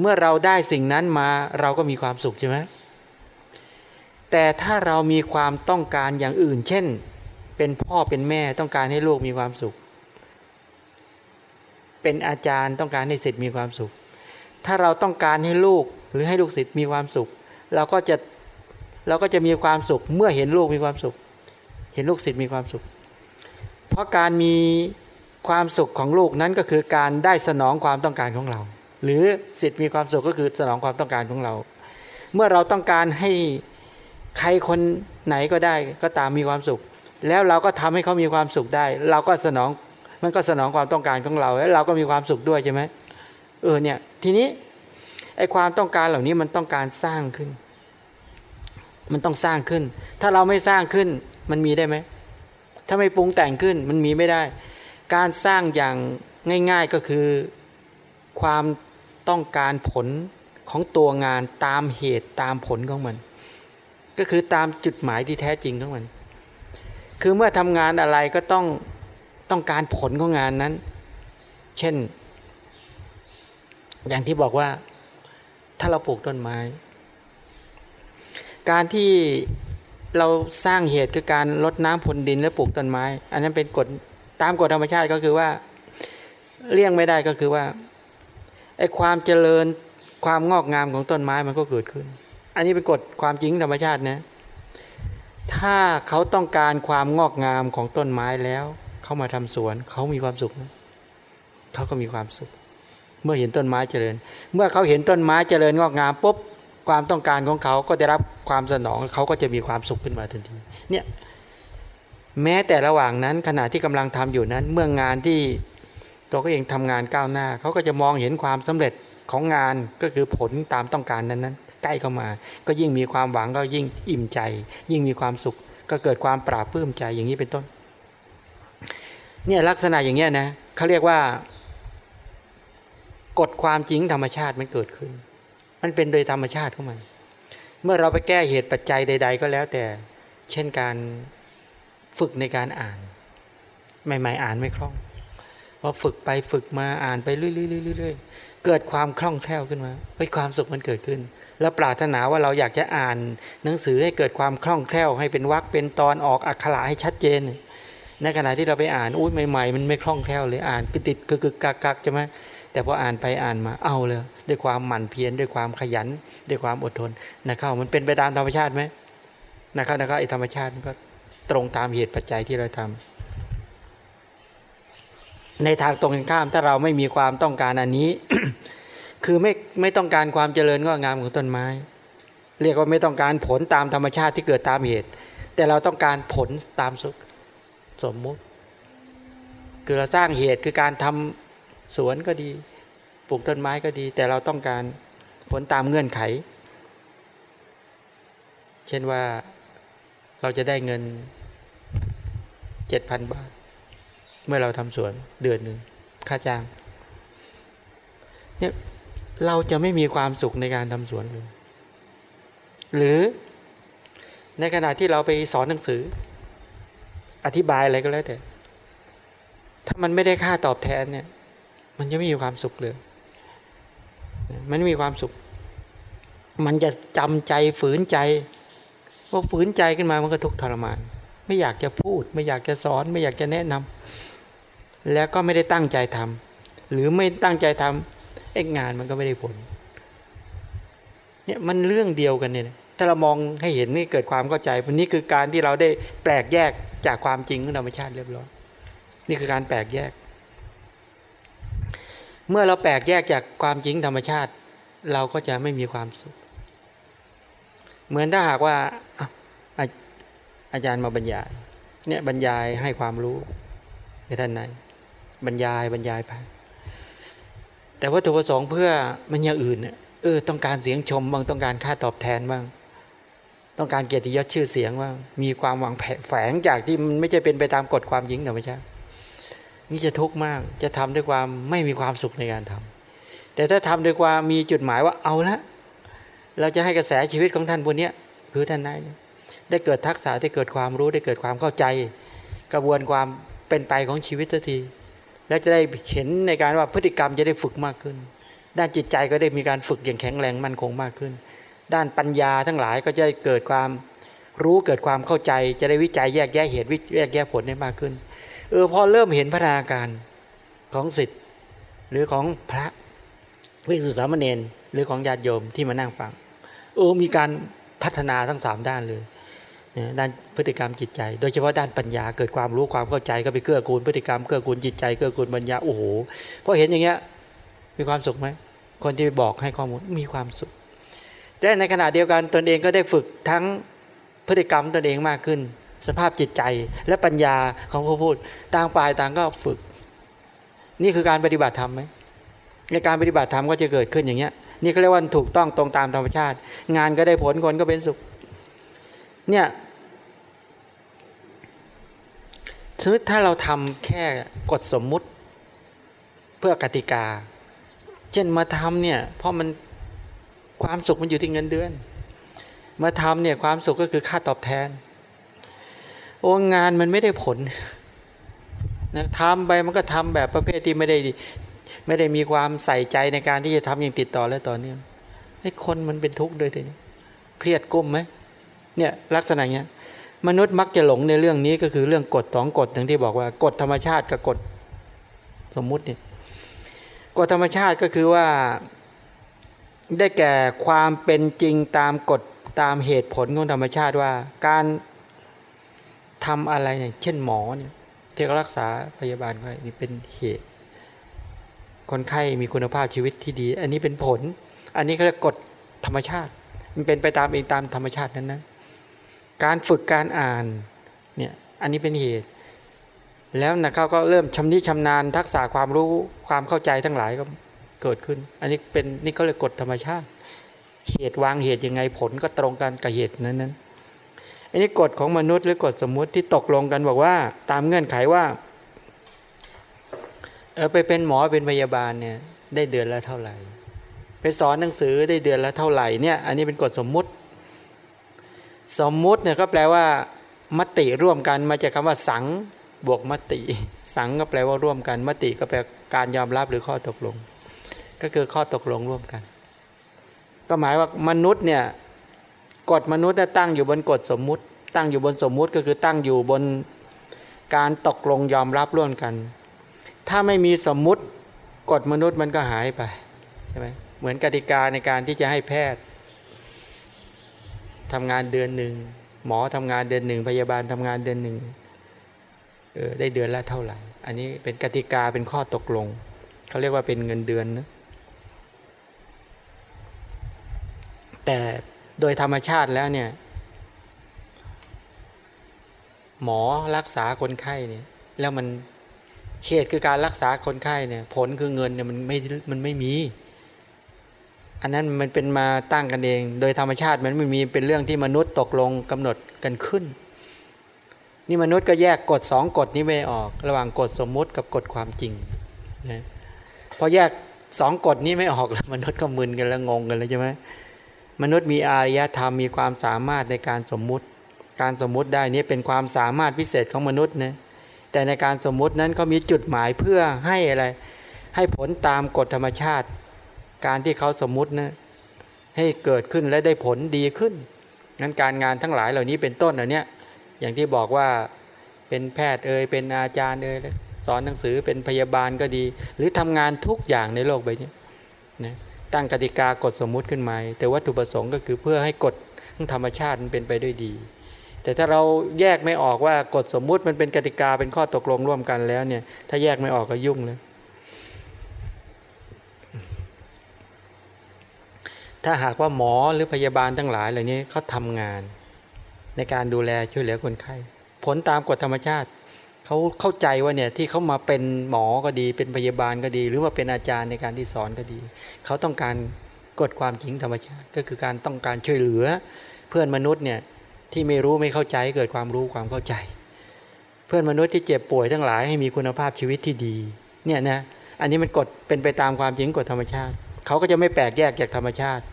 เมื่อเราได้สิ่งนั้นมาเราก็มีความสุขใช่ไหมแต่ถ้าเรามีความต้องการอย่างอื่น เช่น เป็นพ่อเป็นแม่ต้องการให้ลูกมีความสุข เป็นอาจารย์ต้องการให้ศิษย์มีความสุข ถ้าเราต้องการให้ลูกหรือให้ลูกศิษย์มีความสุข เราก็จะเราก็จะมีความสุขเมื่อเห็นลูกมีความสุข เห็นลูกศิษย์มีความสุข เพราะการมีความสุขของลูกนั้นก็คือการได้สนองความต้องการของเรา หรือศิษย์มีความสุขก็คือสนองความต้องการของเรา เมื่อเราต้องการให้ใครคนไหนก็ได้ก็ตามมีความสุข แล้วเราก็ทำให้เขามีความสุขได้ เราก็สนอง มันก็สนองความต้องการของเราแล้วเราก็มีความสุขด้วยใช่ไหมเออเนี่ยทีนี้ไอความต้องการเหล่านี้มันต้องการสร้างขึ้น มันต้องสร้างขึ้น ถ้าเราไม่สร้างขึ้นมันมีได้ไหมถ้าไม่ปรุงแต่งขึ้นมันมีไม่ได้ การสร้างอย่างง่าย ๆก็คือความต้องการผลของตัวงานตามเหตุตามผลของมัน ก็คือตามจุดหมายที่แท้จริงของมัน คือเมื่อทำงานอะไรก็ต้อง ต้องการผลของงานนั้น เช่น อย่างที่บอกว่าถ้าเราปลูกต้นไม้ การที่เราสร้างเหตุคือการลดน้ำพรนดินและปลูกต้นไม้ อันนั้นเป็นกฎตามกฎธรรมชาติก็คือว่าเลี่ยงไม่ได้ก็คือว่าไอ้ความเจริญความงอกงามของต้นไม้มันก็เกิดขึ้น อันนี้เป็นกฎความจริงธรรมชาตินะ ถ้าเขาต้องการความงอกงามของต้นไม้แล้ว เขามาทำสวนเขามีความสุขเขาก็มีความสุข เมื่อเห็นต้นไม้เจริญ เมื่อเขาเห็นต้นไม้เจริญงอกงามปุ๊บความต้องการของเขาก็ได้รับความสนองเขาก็จะมีความสุขขึ้นมาทันทีเนี่ยแม้แต่ระหว่างนั้นขณะที่กำลังทำอยู่นั้น เมื่องานที่ตัวเขาเองทำงานก้าวหน้า เขาก็จะมองเห็นความสำเร็จของงานก็คือผลตามต้องการนั้นนั้นใกล้เข้ามา ก็ยิ่งมีความหวังก็ยิ่งอิ่มใจ ยิ่งมีความสุข ก็เกิดความปราบปลื้มใจอย่างนี้เป็นต้น เนี่ยลักษณะอย่างเงี้ยนะเขาเรียกว่ากฎความจริงธรรมชาติมันเกิดขึ้น มันเป็นโดยธรรมชาติของมัน เมื่อเราไปแก้เหตุปัจจัยใด ๆ ก็แล้วแต่ เช่นการฝึกในการอ่าน ใหม่ ๆ อ่านไม่คล่องพอฝึกไปฝึกมาอ่านไปเรื่อยๆๆเกิดความคล่องแคล่วขึ้นมาเฮ้ยความสุขมันเกิดขึ้น แล้วปรารถนาว่าเราอยากจะอ่าน หนังสือให้เกิดความคล่องแคล่วให้เป็นวรรคเป็นตอนออกอักขระให้ชัดเจน ในขณะที่เราไปอ่านอุ้ยใหม่ ๆ มันไม่คล่องแคล่วเลยอ่านติดกึกๆกักใช่ไหมแต่พออ่านไปอ่านมาเอาเลย ด้วยความหมั่นเพียรด้วยความขยัน ด้วยความอดทนนะเข้ามันเป็นไปตามธรรมชาติไหมนะครับนะครับไอ้ธรรมชาติมันก็ตรงตามเหตุปัจจัยที่เราทำในทางตรงกันข้ามถ้าเราไม่มีความต้องการอันนี้ คือไม่ไม่ต้องการความเจริญงอกงามของต้นไม้ เรียกว่าไม่ต้องการผลตามธรรมชาติที่เกิดตามเหตุ แต่เราต้องการผลตามสุข สมมุติ คือเราสร้างเหตุคือการทำสวนก็ดีปลูกต้นไม้ก็ดี แต่เราต้องการผลตามเงื่อนไข เช่นว่าเราจะได้เงินเจ็ดพันบาท เมื่อเราทำสวนเดือนหนึ่งค่าจ้างเนี่ยเราจะไม่มีความสุขในการทำสวนเลย หรือในขณะที่เราไปสอนหนังสือ อธิบายอะไรก็แล้วแต่ ถ้ามันไม่ได้ค่าตอบแทนเนี่ย มันจะไม่มีความสุขเลย มันไม่มีความสุข มันจะจำใจฝืนใจพอฝืนใจขึ้นมามันก็ทุกข์ทรมาน ไม่อยากจะพูด ไม่อยากจะสอน ไม่อยากจะแนะนำแล้วก็ไม่ได้ตั้งใจทำหรือไม่ตั้งใจทำไอ้งานมันก็ไม่ได้ผลเนี่ยมันเรื่องเดียวกันเนี่ย ถ้าเรามองให้เห็นนี่เกิดความเข้าใจวันนี้คือการที่เราได้แปลกแยกจากความจริงของธรรมชาติเรียบร้อยนี่คือการแปลกแยก เมื่อเราแปลกแยกจากความจริงธรรมชาติ เราก็จะไม่มีความสุข เหมือนถ้าหากว่าอาอาจารย์มาบรรยายเนี่ยบรรยายให้ความรู้ในท่านไหนบรรยายบรรยายไปแต่วัตถุประสงค์เพื่อมันอย่างอื่นเนี่ยเออต้องการเสียงชมบ้างต้องการค่าตอบแทนบ้าง ต้องการเกียรติยศชื่อเสียงบ้ามีความหวังแฝงจากที่มันไม่ใช่เป็นไปตามกฎความยิงธรรมชาตินี่จะทุกข์มากจะทำด้วยความไม่มีความสุขในการทำแต่ถ้าทำด้วยความมีจุดหมายว่าเอาละเราจะให้กระแสชีวิตของท่านพวกนี้คือท่านนายได้เกิดทักษะได้เกิดความรู้ได้เกิดความเข้าใจ กระบวนความเป็นไปของชีวิตทันที และจะได้เห็นในการว่าพฤติกรรมจะได้ฝึกมากขึ้น ด้านจิตใจก็ได้มีการฝึกอย่างแข็งแรงมั่นคงมากขึ้น ด้านปัญญาทั้งหลายก็จะเกิดความรู้เกิดความเข้าใจ จะได้วิจัยแยกแยะเหตุวิแยกแยะผลได้มากขึ้น เออพอเริ่มเห็นพัฒนาการของสิทธิ์หรือของพระวิสุสามเณรหรือของญาติโยมที่มานั่งฟังเออมีการพัฒนาทั้งสามด้านเลยด้านพฤติกรรมจิตใจ โดยเฉพาะด้านปัญญาเกิดความรู้ความเข้าใจก็ไปเกื้อกูลพฤติกรรมเกื้อกูลจิตใจเกื้อกูลปัญญาโอ้โหพอเห็นอย่างเงี้ยมีความสุขไหมคนที่ไปบอกให้ข้อมูลมีความสุข แต่ในขณะเดียวกันตนเองก็ได้ฝึกทั้งพฤติกรรมตนเองมากขึ้น สภาพจิตใจและปัญญาของผู้พูดต่างฝ่ายต่างก็ฝึก นี่คือการปฏิบัติธรรมไหมในการปฏิบัติธรรมก็จะเกิดขึ้นอย่างเงี้ยนี่เขาเรียกว่าถูกต้องตรงตามธรรมชาติ งานก็ได้ผลคนก็เป็นสุข เนี่ยสมมติถ้าเราทำแค่กฎสมมุติเพื่อกติกา เช่นมาทำเนี่ยเพราะมัน ความสุขมันอยู่ที่เงินเดือนมาทำเนี่ยความสุขก็คือค่าตอบแทน โอ้งานมันไม่ได้ผลนะทำไปมันก็ทำแบบประเภทที่ไม่ได้ไม่ได้มีความใส่ใจในการที่จะทำอย่างติดต่อและต่อเนื่องให้คนมันเป็นทุกข์เลยทีนี้เครียดก้มไหมเนี่ยลักษณะเนี้ยมนุษย์มักจะหลงในเรื่องนี้ก็คือเรื่องกฎสองกฎทั้งที่บอกว่ากฎธรรมชาติกับกฎสมมุติเนี่ยกฎธรรมชาติก็คือว่า ได้แก่ความเป็นจริงตามกฎตามเหตุผลของธรรมชาติว่า การทำอะไรเนี่ยเช่นหมอเนี่ยที่รักษาพยาบาลไว้นี่เป็นเหตุ คนไข้มีคุณภาพชีวิตที่ดี อันนี้เป็นผล อันนี้เขาเรียกกฎธรรมชาติ มันเป็นไปตามเองตามธรรมชาตินั้นนะการฝึกการอ่านเนี่ยอันนี้เป็นเหตุ แล้วนะเขาก็เริ่มชำนิชำนาญทักษะความรู้ความเข้าใจทั้งหลายก็ เกิดขึ้น อันนี้เป็นนี่ก็เลยกฎธรรมชาติ เหตุวางเหตุยังไงผลก็ตรงกันกับเหตุนั้นนั้นอันนี้กฎของมนุษย์หรือกฎสมมุติที่ตกลงกันบอกว่า ตามเงื่อนไขว่าเออไปเป็นหมอเป็นพยาบาลเนี่ยได้เดือนละเท่าไหร่ ไปสอนหนังสือได้เดือนละเท่าไหร่เนี่ยอันนี้เป็นกฎสมมุติ สมมุติเนี่ยก็แปลว่ามติร่วมกันมาจากคำว่าสังบวกมติ สังก็แปลว่าร่วมกัน มติก็แปลการยอมรับหรือข้อตกลง ก็คือข้อตกลงร่วมกัน ก็หมายว่ามนุษย์เนี่ยกฎมนุษย์ตั้งอยู่บนกฎสมมุติ ตั้งอยู่บนสมมุติก็คือตั้งอยู่บนการตกลงยอมรับร่วมกัน ถ้าไม่มีสมมุติกฎมนุษย์มันก็หายไปใช่ไหมเหมือนกติกาในการที่จะให้แพทย์ทำงานเดือนหนึ่งหมอทำงานเดือนหนึ่งพยาบาลทำงานเดือนหนึ่งเออได้เดือนละเท่าไหร่ อันนี้เป็นกติกาเป็นข้อตกลงเขาเรียกว่าเป็นเงินเดือนนะ แต่โดยธรรมชาติแล้วเนี่ยหมอรักษาคนไข้เนี่ยแล้วมันเหตุคือการรักษาคนไข้เนี่ยผลคือเงินเนี่ยมันไม่มันไม่มี อันนั้นมันเป็นมาตั้งกันเอง โดยธรรมชาติมันไม่มีเป็นเรื่องที่มนุษย์ตกลงกำหนดกันขึ้น นี่มนุษย์ก็แยกกฎสองกฎนี้ไม่ออก ระหว่างกฎสมมุติกับกฎความจริงนะพอแยกสองกฎนี้ไม่ออกแล้วมนุษย์ก็มึนกันแล้วงงกันแล้วใช่ไหม มนุษย์มีอารยธรรมมีความสามารถในการสมมุติ การสมมุติได้นี่เป็นความสามารถพิเศษของมนุษย์นะแต่ในการสมมุตินั้นเขามีจุดหมายเพื่อให้อะไรให้ผลตามกฎธรรมชาติ การที่เขาสมมุตินะให้เกิดขึ้นและได้ผลดีขึ้นงั้นการงานทั้งหลายเหล่านี้เป็นต้นเหล่านี้อย่างที่บอกว่าเป็นแพทย์เอ่ยเป็นอาจารย์เอ่ยสอนหนังสือเป็นพยาบาลก็ดี หรือทำงานทุกอย่างในโลกใบนี้นะ ตั้งกติกากฎสมมุติขึ้นมา แต่วัตถุประสงค์ก็คือเพื่อให้กฎธรรมชาติมันเป็นไปด้วยดี แต่ถ้าเราแยกไม่ออกว่ากฎสมมุติมันเป็นกติกาเป็นข้อตกลงร่วมกันแล้วเนี่ย ถ้าแยกไม่ออกก็ยุ่งเลยถ้าหากว่าหมอหรือพยาบาลทั้งหลายเหล่านี้เขาทำงาน ในการดูแลช่วยเหลือคนไข้ ผลตามกฎธรรมชาติ เขาเข้าใจว่าเนี่ยที่เขามาเป็นหมอก็ดี เป็นพยาบาลก็ดี หรือว่าเป็นอาจารย์ในการที่สอนก็ดี เขาต้องการกฎความจริงธรรมชาติ ก็คือการต้องการช่วยเหลือ เพื่อนมนุษย์เนี่ยที่ไม่รู้ไม่เข้าใจเกิดความรู้ความเข้าใจ เพื่อนมนุษย์ที่เจ็บป่วยทั้งหลายให้มีคุณภาพชีวิตที่ดีเนี่ยนะอันนี้มันกฎเป็นไปตามความจริงกฎธรรมชาติ เขาก็จะไม่แปลกแยกจากธรรมชาติ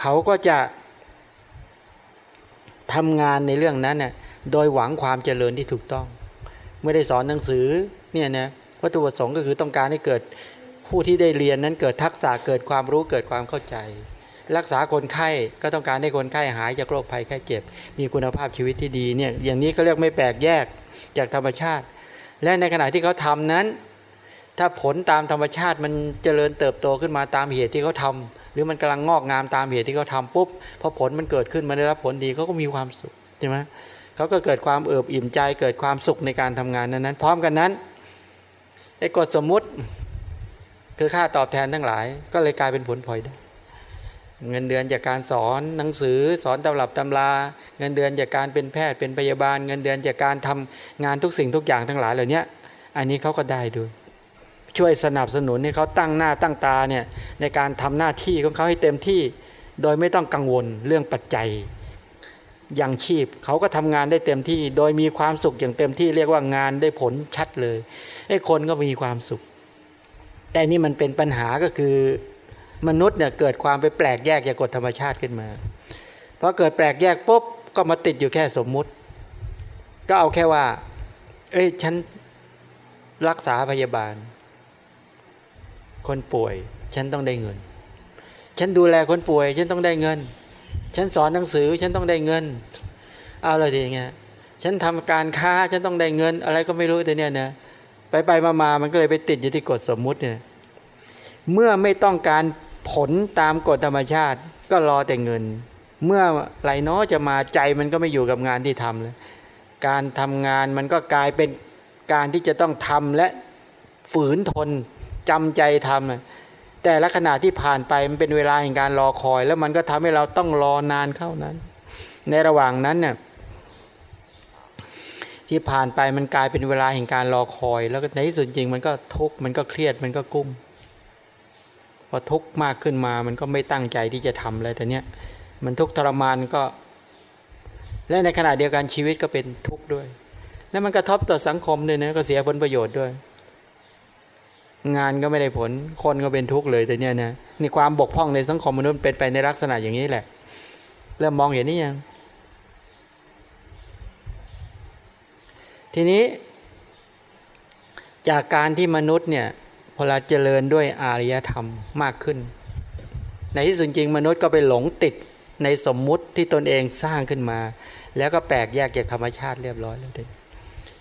เขาก็จะทำงานในเรื่องนั้นเนี่ยโดยหวังความเจริญที่ถูกต้อง ไม่ได้สอนหนังสือเนี่ยนะวัตถุประสงค์ก็คือต้องการให้เกิดผู้ที่ได้เรียนนั้นเกิดทักษะเกิดความรู้เกิดความเข้าใจ รักษาคนไข้ก็ต้องการให้คนไข้หายจากโรคภัยแค่เจ็บ มีคุณภาพชีวิตที่ดีเนี่ยอย่างนี้ก็เรียกไม่แปลกแยกจากธรรมชาติ และในขณะที่เขาทานั้น ถ้าผลตามธรรมชาติมันเจริญเติบโตขึ้นมาตามเหตุที่เขาทาหรือมันกำลังงอกงามตามเหตุที่เขาทาปุ๊บพอผลมันเกิดขึ้นมันได้รับผลดีเขาก็มีความสุขใช่ไหม เขาก็เกิดความเอิบอิ่มใจ เกิดความสุขในการทำงานนั้นนพร้อมกันนั้นไอ้กฎสมมุติคือค่าตอบแทนทั้งหลาย ก็เลยกลายเป็นผลพลอยได้ เงินเดือนจากการสอนหนังสือสอนตำรับตำรา เงินเดือนจากการเป็นแพทย์เป็นพยาบาล เงินเดือนจากการทำงานทุกสิ่งทุกอย่างทั้งหลายเหล่านี้อันนี้เขาก็ได้ด้วยช่วยสนับสนุนให้เขาตั้งหน้าตั้งตาเนี่ยในการทำหน้าที่ของเขาให้เต็มที่ โดยไม่ต้องกังวลเรื่องปัจจัย ยังชีพ เขาก็ทำงานได้เต็มที่ โดยมีความสุขอย่างเต็มที่เรียกว่างานได้ผลชัดเลยไอ้คนก็มีความสุข แต่นี่มันเป็นปัญหาก็คือมนุษย์เนี่ยเกิดความไปแปลกแยกจากกฎธรรมชาติขึ้นมาพอเกิดแปลกแยกปุ๊บก็มาติดอยู่แค่สมมุติ ก็เอาแค่ว่า เอ้ยฉันรักษาพยาบาล คนป่วย ฉันต้องได้เงิน ฉันดูแลคนป่วย ฉันต้องได้เงิน ฉันสอนหนังสือฉันต้องได้เงิน เอาเลยทีเงี้ยฉันทำการค้าฉันต้องได้เงิน อะไรก็ไม่รู้แต่เนี้ยนะไปไปมามามันก็เลยไปติดอยู่ที่กฎสมมุติเนี่ยเมื่อไม่ต้องการผลตามกฎธรรมชาติก็รอแต่เงิน เมื่อไหลน้อจะมาใจมันก็ไม่อยู่กับงานที่ทำเลยการทำงานมันก็กลายเป็นการที่จะต้องทำและฝืนทนจำใจทำ แต่ละขณะที่ผ่านไปมันเป็นเวลาแห่งการรอคอย แล้วมันก็ทำให้เราต้องรอนานเข้านั้น ในระหว่างนั้นเนี่ยที่ผ่านไปมันกลายเป็นเวลาแห่งการรอคอย แล้วในที่สุดจริงมันก็ทุกข์มันก็เครียดมันก็กุ้มพอทุกข์มากขึ้นมามันก็ไม่ตั้งใจที่จะทำเลยแต่เนี้ยมันทุกข์ทรมานก็ และในขณะเดียวกันชีวิตก็เป็นทุกข์ด้วย แล้วมันกระทบต่อสังคมด้วยนะก็เสียผลประโยชน์ด้วย งานก็ไม่ได้ผล คนก็เป็นทุกข์เลยแต่เนี้ยนะนี่ความบกพร่องในสังคมมนุษย์เป็นไปในลักษณะอย่างนี้แหละ เริ่มมองเห็นนี่ยัง ทีนี้ จากการที่มนุษย์เนี่ยพอเราเจริญด้วยอารยธรรมมากขึ้น ในที่สุดจริงมนุษย์ก็ไปหลงติดในสมมุติที่ตนเองสร้างขึ้นมา แล้วก็แปลกแยกจากธรรมชาติเรียบร้อยแล้ว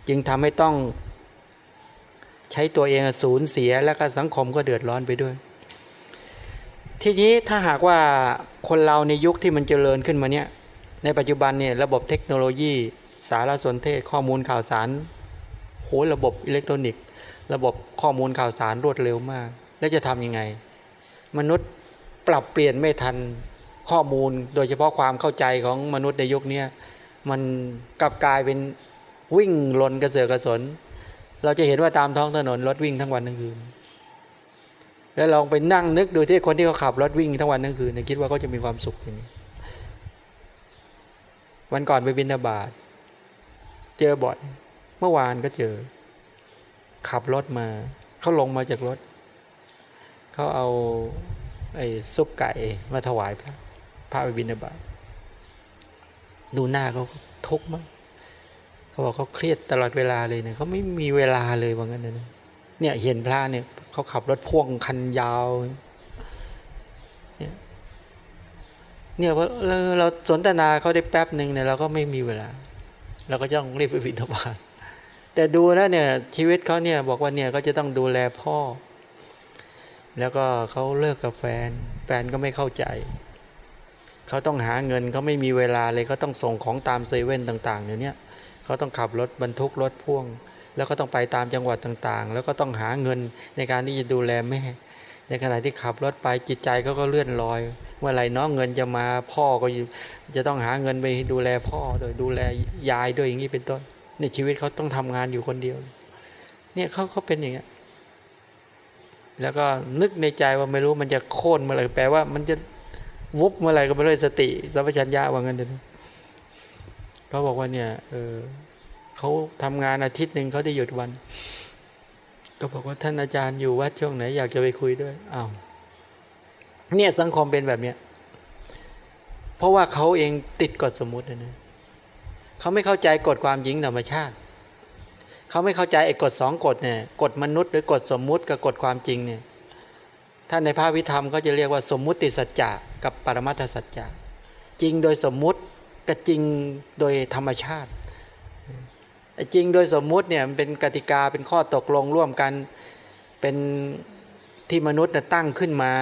จึงทำให้ต้อง ใช้ตัวเองสูญเสียแล้วก็สังคมก็เดือดร้อนไปด้วย ทีนี้ถ้าหากว่าคนเราในยุคที่มันเจริญขึ้นมาเนี่ยในปัจจุบันเนี่ยระบบเทคโนโลยีสารสนเทศข้อมูลข่าวสารโหระบบอิเล็กทรอนิกส์ ระบบข้อมูลข่าวสารรวดเร็วมาก แล้วจะทำยังไง มนุษย์ปรับเปลี่ยนไม่ทันข้อมูล โดยเฉพาะความเข้าใจของมนุษย์ในยุคนี้มันกลับกลายเป็นวิ่งลนกระเสือกกระสน เราจะเห็นว่าตามท้องถนนรถวิ่งทั้งวันทั้งคืน แล้วลองไปนั่งนึกดูที่คนที่เขาขับรถวิ่งทั้งวันทั้งคืนคิดว่าเขาจะมีความสุขอย่างนี้วันก่อนไปบินทบาทเจอบ่อยเมื่อวานก็เจอ ขับรถมา เขาลงมาจากรถ เขาเอาไอ้ซุปไก่มาถวายพระพระไปบินบาตดูหน้าเขาทุกข์มั้ง เขาบอกเขาเครียดตลอดเวลาเลยเนี่ยเขาไม่มีเวลาเลยว่างั้นนะเนี่ยเห็นพระเนี่ยเขาขับรถพ่วงคันยาว เนี่ยเนี่ยเราเราสนทนาเขาได้แป๊บหนึ่งเนี่ยเราก็ไม่มีเวลาเราก็ต้องรีบไปบิณฑบาตแต่ดูแล้วเนี่ยชีวิตเขาเนี่ยบอกว่าเนี่ยก็จะต้องดูแลพ่อ แล้วก็เขาเลิกกับแฟน แฟนก็ไม่เข้าใจเขาต้องหาเงินเขาไม่มีเวลาเลยเขาต้องส่งของตามเซเว่นต่าง ๆ เดี๋ยวนี้ เขาต้องขับรถบรรทุกรถพ่วง แล้วก็ต้องไปตามจังหวัดต่างๆ แล้วก็ต้องหาเงินในการที่จะดูแลแม่ ในขณะที่ขับรถไปจิตใจเขาก็เลื่อนลอยเมื่อไรน้องเงินจะมาพ่อก็จะต้องหาเงินไปดูแลพ่อโดยดูแลยายด้วยอย่างนี้เป็นต้นในชีวิตเขาต้องทำงานอยู่คนเดียว เนี่ยเขาเขาเป็นอย่างเงี้ยแล้วก็นึกในใจว่าไม่รู้มันจะโค่นเมื่อไหร่แปลว่ามันจะวุบเมื่อไหร่ก็ไม่รู้สติสัมปชัญญะว่างั้นเลย เขาบอกว่าเนี่ยเออเขาทำงานอาทิตย์หนึ่งเขาได้หยุดวัน ก็บอกว่าท่านอาจารย์อยู่วัดช่วงไหนอยากจะไปคุยด้วยอ้าวเนี่ยสังคมเป็นแบบเนี้ยเพราะว่าเขาเองติดกฎสมมุตินะเขาไม่เข้าใจกฎความจริงธรรมชาติเขาไม่เข้าใจไอ้กฎสองกฎเนี่ยกฎมนุษย์หรือกฎสมมุติกับกฎความจริงเนี่ยท่านในภาควิธรรมก็จะเรียกว่าสมมุติสัจจะกับปรมัตถสัจจะจริงโดยสมมุติ กับจริงโดยธรรมชาติจริงโดยสมมุติเนี่ยมันเป็นกติกาเป็นข้อตกลงร่วมกันเป็นที่มนุษย์ตั้งขึ้นมา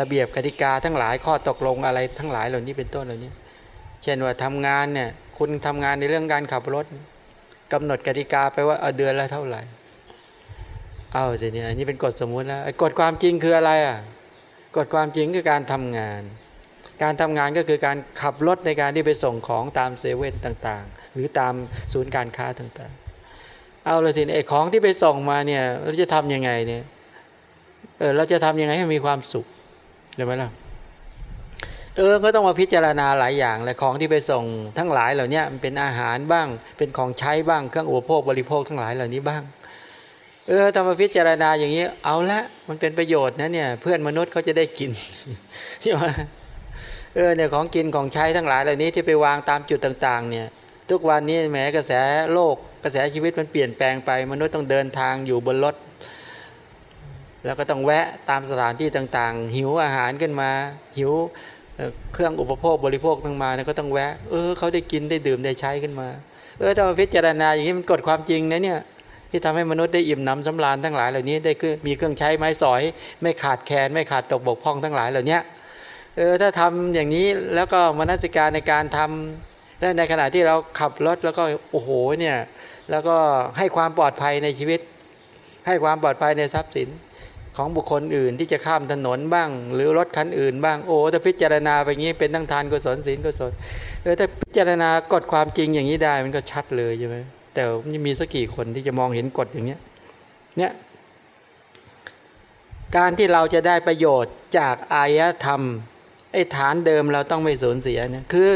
ระเบียบกติกาทั้งหลายข้อตกลงอะไรทั้งหลายเหล่านี้เป็นต้นเหล่านี้ เช่นว่าทำงานเนี่ยคุณทำงานในเรื่องการขับรถกำหนดกติกาไปว่าเอาเดือนละเท่าไหร่เอาสิเนี่ยอันนี้เป็นกฎสมมุติแล้วกฎความจริงคืออะไรอะกฎความจริงคือการทำงาน การทำงานก็คือการขับรถในการที่ไปส่งของตามเซเว่นต่างๆ หรือตามศูนย์การค้าต่างๆ เอาละสิไอ้ของที่ไปส่งมาเนี่ยเราจะทํำยังไงเนี่ยเออเราจะทำยังไงให้มีความสุขใช่ไหมล่ะเออก็ต้องมาพิจารณาหลายอย่างและของที่ไปส่งทั้งหลายเหล่านี้มันเป็นอาหารบ้าง เป็นของใช้บ้างเครื่องอุปโภคบริโภคทั้งหลายเหล่านี้บ้าง เออทำมาพิจารณาอย่างนี้ เอาละมันเป็นประโยชน์นะเนี่ย เพื่อนมนุษย์เขาจะได้กินใช่ไหม เออเนี่ยของกินของใช้ทั้งหลายเหล่านี้ที่ไปวางตามจุดต่างๆเนี่ยทุกวันนี้แม้กระแสโลกกระแสชีวิตมันเปลี่ยนแปลงไป มนุษย์ต้องเดินทางอยู่บนรถ แล้วก็ต้องแวะตามสถานที่ต่างๆ หิวอาหารขึ้นมา หิวเครื่องอุปโภคบริโภคทั้งมาเนี่ยก็ต้องแวะ เออเขาได้กินได้ดื่มได้ใช้ขึ้นมา เออถ้าพิจารณาอย่างนี้มันกดความจริงนะเนี่ยที่ทำให้มนุษย์ได้อิ่มหนำสำราญทั้งหลายเหล่านี้ได้มีเครื่องใช้ไม้สอย ไม่ขาดแคลนไม่ขาดตกบกพร่องทั้งหลายเหล่านี้ เออถ้าทำอย่างนี้แล้วก็มนสิการในการทำและในขณะที่เราขับรถแล้วก็โอ้โหเนี่ยแล้วก็ให้ความปลอดภัยในชีวิต ให้ความปลอดภัยในทรัพย์สินของบุคคลอื่นที่จะข้ามถนนบ้าง หรือรถคันอื่นบ้างโอ้ถ้าพิจารณาไปงี้เป็นทั้งทานกุศลศีลกุศลเออถ้าพิจารณากฎความจริงอย่างนี้ได้มันก็ชัดเลยใช่ไหมแต่มันมีสักกี่คนที่จะมองเห็นกฎอย่างเนี้ยเนี่ยการที่เราจะได้ประโยชน์จากอายธรรม ไอ้ฐานเดิมเราต้องไม่สูญเสียเนี่ยคือ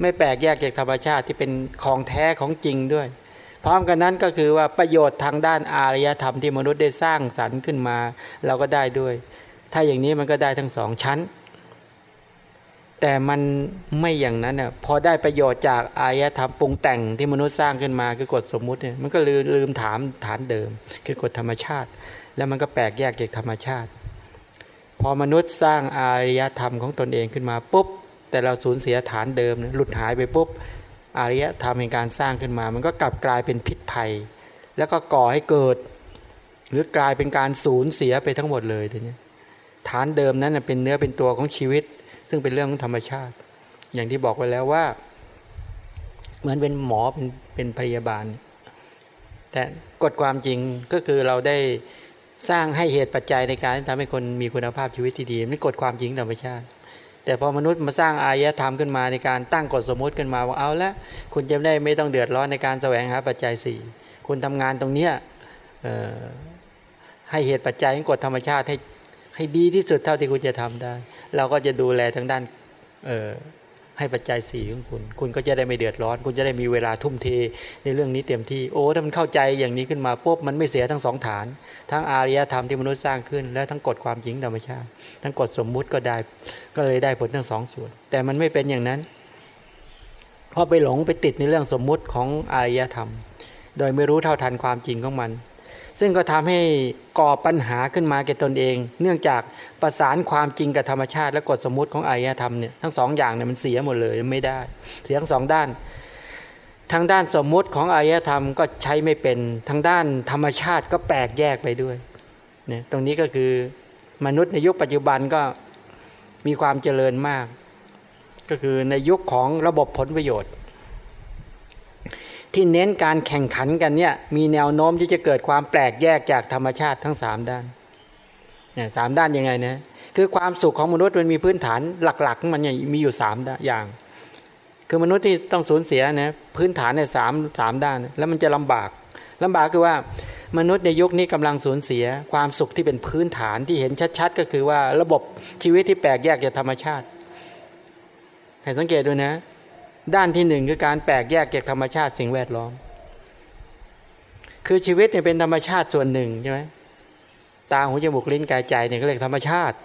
ไม่แปลกแยกจากธรรมชาติที่เป็นของแท้ของจริงด้วย พร้อมกันนั้นก็คือว่าประโยชน์ทางด้านอารยธรรมที่มนุษย์ได้สร้างสรรค์ขึ้นมา เราก็ได้ด้วย ถ้าอย่างนี้มันก็ได้ทั้งสองชั้น แต่มันไม่อย่างนั้นน่ะพอได้ประโยชน์จากอารยธรรมปรุงแต่งที่มนุษย์สร้างขึ้นมาคือกฎสมมุติเนี่ยมันก็ลืมลืมถามฐานเดิม คือกฎธรรมชาติ แล้วมันก็แปลกแยกจากธรรมชาติ พอมนุษย์สร้างอารยธรรมของตนเองขึ้นมาปุ๊บ แต่เราสูญเสียฐานเดิมหลุดหายไปปุ๊บอารยธรรมในการสร้างขึ้นมา มันก็กลับกลายเป็นพิษภัย แล้วก็ก่อให้เกิด หรือกลายเป็นการสูญเสียไปทั้งหมดเลยทีนี้ฐานเดิมนั้นเป็นเนื้อเป็นตัวของชีวิต ซึ่งเป็นเรื่องของธรรมชาติ อย่างที่บอกไว้แล้วว่า เหมือนเป็นหมอเป็นเป็นพยาบาล แต่กฎความจริงก็คือเราได้ สร้างให้เหตุปัจจัยในการทำให้คนมีคุณภาพชีวิตที่ดีไม่กฎความจริงธรรมชาติ แต่พอมนุษย์มาสร้างอายธรรมขึ้นมาในการตั้งกฎสมมติขึ้นมาว่าเอาละคุณจะได้ไม่ต้องเดือดร้อนในการแสวงหาปัจจัยสี่คุณทำงานตรงเนี้ยให้เหตุปัจจัยกฎธรรมชาติให้ให้ดีที่สุดเท่าที่คุณจะทำได้ เราก็จะดูแลทางด้าน ให้ปัจจัยสี่ของคุณ คุณก็จะได้ไม่เดือดร้อน คุณจะได้มีเวลาทุ่มเทในเรื่องนี้เต็มที่ โอ้ถ้ามันเข้าใจอย่างนี้ขึ้นมาปุ๊บมันไม่เสียทั้งสองฐาน ทั้งอารยธรรมที่มนุษย์สร้างขึ้น และทั้งกฎความจริงธรรมชาติ ทั้งกฎสมมุติก็ได้ก็เลยได้ผลทั้งสองส่วน แต่มันไม่เป็นอย่างนั้นเพราะไปหลงไปติดในเรื่องสมมุติของอารยธรรม โดยไม่รู้เท่าทันความจริงของมัน ซึ่งก็ทำให้ก่อปัญหาขึ้นมาแก่ตนเอง เนื่องจากประสานความจริงกับธรรมชาติ และกฎสมมติของอายธรรมเนี่ยทั้งสองอย่างเนี่ยมันเสียหมดเลยไม่ได้ เสียทั้งสองด้านทางด้านสมมุติของอายธรรมก็ใช้ไม่เป็นทางด้านธรรมชาติก็แปลกแยกไปด้วยเนี่ยตรงนี้ก็คือมนุษย์ในยุคปัจจุบันก็มีความเจริญมาก ก็คือในยุคของระบบผลประโยชน์ ที่เน้นการแข่งขันกันเนี่ยมีแนวโน้มที่จะเกิดความแปลกแยกจากธรรมชาติทั้งสามด้านเนี่ยสามด้านยังไงนะคือความสุขของมนุษย์มันมีพื้นฐานหลักๆมันมีอยู่สามอย่าง คือมนุษย์ที่ต้องสูญเสียนะพื้นฐานในสามสามด้าน แล้วมันจะลำบากลำบากคือว่ามนุษย์ในยุคนี้กำลังสูญเสีย ความสุขที่เป็นพื้นฐานที่เห็นชัดๆ ก็คือว่าระบบชีวิตที่แปลกแยกจากธรรมชาติให้สังเกตดูนะ ด้านที่หนึ่งคือการแปลกแยกจากธรรมชาติสิ่งแวดล้อม คือชีวิตเนี่ยเป็นธรรมชาติส่วนหนึ่งใช่ไหมตาหูจมูกลิ้นกายใจเนี่ยก็เรียกธรรมชาติ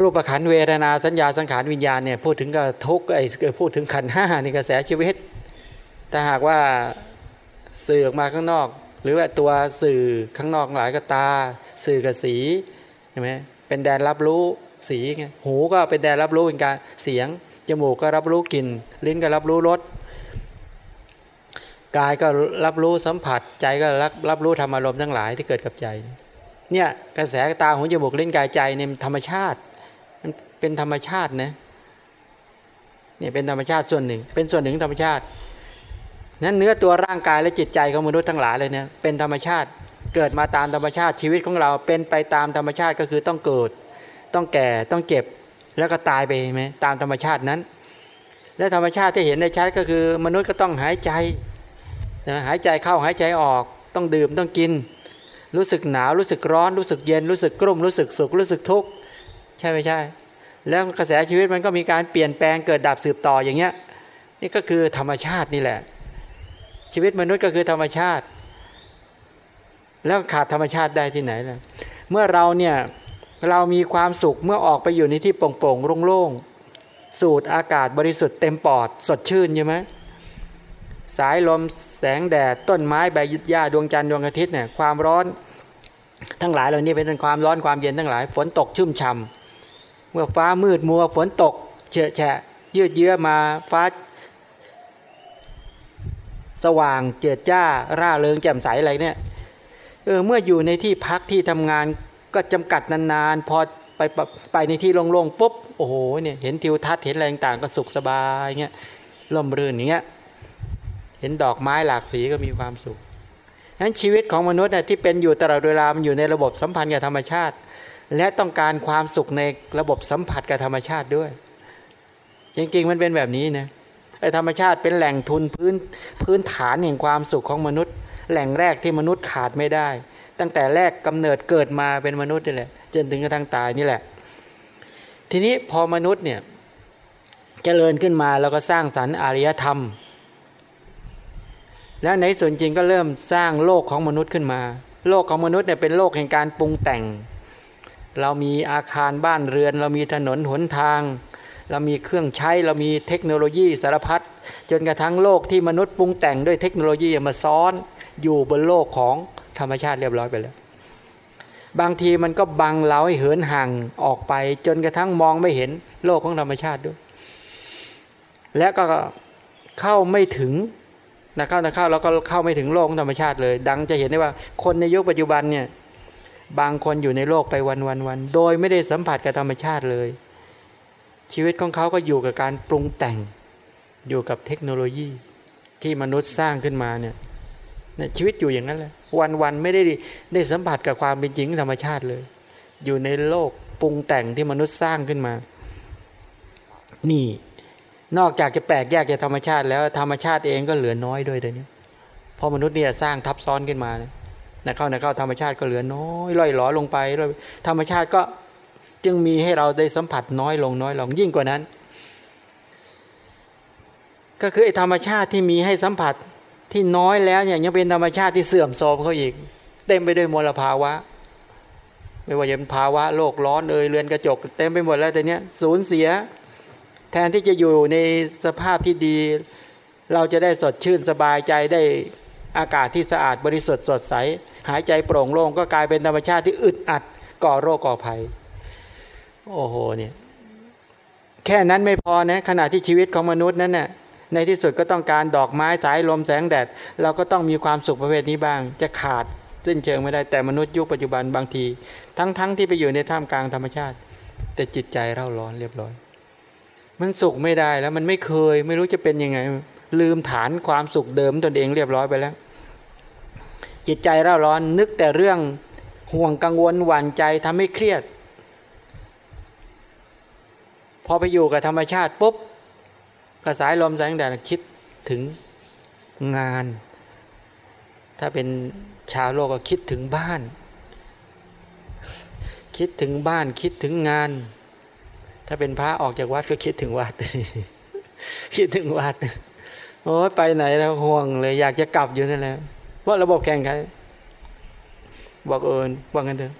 รูปขันเวทนาสัญญาสังขารวิญญาณเนี่ยพูดถึงก็ทุกไอ้พูดถึงขันห้าในกระแสชีวิตแต่หากว่าสื่อออกมาข้างนอก หรือว่าตัวสื่อข้างนอกหลายก็ตา สื่อกับสีใช่ไหมเป็นแดนรับรู้สีไงหูก็เป็นแดนรับรู้เป็นการเสียง จมูกก็รับรู้กลิ่น ลิ้นก็รับรู้รสกายก็รับรู้สัมผัส ใจก็รับรับรู้ธรรมอารมณ์ทั้งหลายที่เกิดกับใจ เนี่ยกระแสตาหูจมูกลิ้นกายใจเนี่ยธรรมชาติ มันเป็นธรรมชาตินะเนี่ยเป็นธรรมชาติส่วนหนึ่ง เป็นส่วนหนึ่งธรรมชาตินั้นเนื้อตัวร่างกายและจิตใจของมนุษย์ทั้งหลายเลยเนี่ยเป็นธรรมชาติเกิดมาตามธรรมชาติชีวิตของเราเป็นไปตามธรรมชาติก็คือต้องเกิด ต้องแก่ต้องเก็บ แล้วก็ตายไปไหมตามธรรมชาตินั้น และธรรมชาติที่เห็นในชัดก็คือ มนุษย์ก็ต้องหายใจนะหายใจเข้าหายใจออก ต้องดื่มต้องกิน รู้สึกหนาวรู้สึกร้อนรู้สึกเย็นรู้สึกกลุ่มรู้สึกสุขรู้สึกทุกข์ใช่ไม่ใช่ แล้วกระแสชีวิตมันก็มีการเปลี่ยนแปลงเกิดดับสืบต่ออย่างเงี้ยนี่ก็คือธรรมชาตินี่แหละ ชีวิตมนุษย์ก็คือธรรมชาติ แล้วขาดธรรมชาติได้ที่ไหนล่ะเมื่อเราเนี่ย เรามีความสุขเมื่อออกไปอยู่ในที่โปร่งๆโล่งๆ สูดอากาศบริสุทธิ์เต็มปอดสดชื่นใช่ไหมสายลมแสงแดดต้นไม้ใบยุดหญ้าดวงจันทร์ดวงอาทิตย์เนี่ยความร้อน ทั้งหลายเหล่านี้เป็นความร้อนความเย็นทั้งหลาย ฝนตกชุ่มฉ่าเมื่อฟ้ามืดมัวฝนตกเฉะแฉะยืดเยื้อมาฟ้า สว่างเจิดจ้าร่าเริงแจ่มใสอะไรเนี่ยเออเมื่ออยู่ในที่พักที่ทำงาน ก็จำกัดนานๆ พอไปไปในที่โล่งๆปุ๊บโอ้โหเนี่ยเห็นทิวทัศน์เห็นอะไรต่างก็สุขสบายเงี้ยล่มรื่นอย่างเงี้ยเห็นดอกไม้หลากสีก็มีความสุขนั้นชีวิตของมนุษย์เนี่ยที่เป็นอยู่ตลอดเวลามันอยู่ในระบบสัมพันธ์กับธรรมชาติ และต้องการความสุขในระบบสัมผัสกับธรรมชาติด้วย จริงๆมันเป็นแบบนี้นะไอ้ธรรมชาติเป็นแหล่งทุนพื้นพื้นฐานแห่งความสุขของมนุษย์ แหล่งแรกที่มนุษย์ขาดไม่ได้ ตั้งแต่แรกกำเนิดเกิดมาเป็นมนุษย์นี่แหละจนถึงกระทั่งตายนี่แหละ ทีนี้พอมนุษย์เนี่ยจเจริญขึ้นมาแล้วก็สร้างสรรค์อารยธรรม แล้วในส่วนจริงก็เริ่มสร้างโลกของมนุษย์ขึ้นมา โลกของมนุษย์เนี่ยเป็นโลกแห่งการปรุงแต่ง เรามีอาคารบ้านเรือน เรามีถนนหนทาง เรามีเครื่องใช้เรามีเทคโนโลยีสารพัดจนกระทั่งโลกที่มนุษย์ปรุงแต่งด้วยเทคโนโลยีมาซ้อนอยู่บนโลกของ ธรรมชาติเรียบร้อยไปแล้ว บางทีมันก็บังเราให้เหินห่างออกไป จนกระทั่งมองไม่เห็นโลกของธรรมชาติด้วย และก็เข้าไม่ถึงนะเข้านะเข้าแล้วก็เข้าไม่ถึงโลกของธรรมชาติเลย ดังจะเห็นได้ว่าคนในยุคปัจจุบันเนี่ยบางคนอยู่ในโลกไปวันวันวันโดยไม่ได้สัมผัสกับธรรมชาติเลย ชีวิตของเขาก็อยู่กับการปรุงแต่งอยู่กับเทคโนโลยีที่มนุษย์สร้างขึ้นมาเนี่ย ชีวิตอยู่อย่างนั้นแหละวันวันไม่ได้ได้สัมผัสกับความเป็นจริงธรรมชาติเลย อยู่ในโลกปรุงแต่งที่มนุษย์สร้างขึ้นมา นี่นอกจากจะแปลกแยกจากธรรมชาติ แล้วธรรมชาติเองก็เหลือน้อยด้วยเดี๋ยวนี้พอมนุษย์เนี่ยสร้างทับซ้อนขึ้นมานะเข้านะเข้าธรรมชาติก็เหลือน้อยล่อยหลอลงไปธรรมชาติก็จึงมีให้เราได้สัมผัสน้อยลงน้อยลงยิ่งกว่านั้น ก็คือไอ้ธรรมชาติที่มีให้สัมผัส ที่น้อยแล้วเนี่ยยังเป็นธรรมชาติที่เสื่อมโทรมเขาอีก เต็มไปด้วยมลภาวะ ไม่ว่าจะเป็นภาวะโลกร้อนเอ่ยเรือนกระจก เต็มไปหมดแล้วแต่เนี้ยสูญเสีย แทนที่จะอยู่ในสภาพที่ดี เราจะได้สดชื่นสบายใจได้อากาศที่สะอาดบริสุทธิ์สดใส หายใจโปร่งโล่งก็กลายเป็นธรรมชาติที่อึดอัดก่อโรคก่อภัย โอ้โหเนี่ยแค่นั้นไม่พอนะขณะที่ชีวิตของมนุษย์นั้นน่ะ ในที่สุดก็ต้องการดอกไม้สายลมแสงแดด เราก็ต้องมีความสุขประเภทนี้บ้าง จะขาดสิ้นเชิงไม่ได้แต่มนุษย์ยุคปัจจุบันบางที ทั้งๆทที่ไปอยู่ในท่ามกลางธรรมชาติ แต่จิตใจเร่าร้อนเรียบร้อย มันสุขไม่ได้แล้วมันไม่เคยไม่รู้จะเป็นยังไง ลืมฐานความสุขเดิมตนเองเรียบร้อยไปแล้ว จิตใจเร่าร้อนนึกแต่เรื่องห่วงกังวลหวั่นใจทำให้เครียด พอไปอยู่กับธรรมชาติปุ๊บ กระสายลมแสงแดดคิดถึงงาน ถ้าเป็นชาวโลกก็คิดถึงบ้าน คิดถึงบ้านคิดถึงงาน ถ้าเป็นพระออกจากวัดก็คิดถึงวัด คิดถึงวัดโอ้ไปไหนแล้วห่วงเลย อยากจะกลับอยู่นั่นแหละเพราะระบบแข่งขันบอกเอิญว่างั้นเถอะ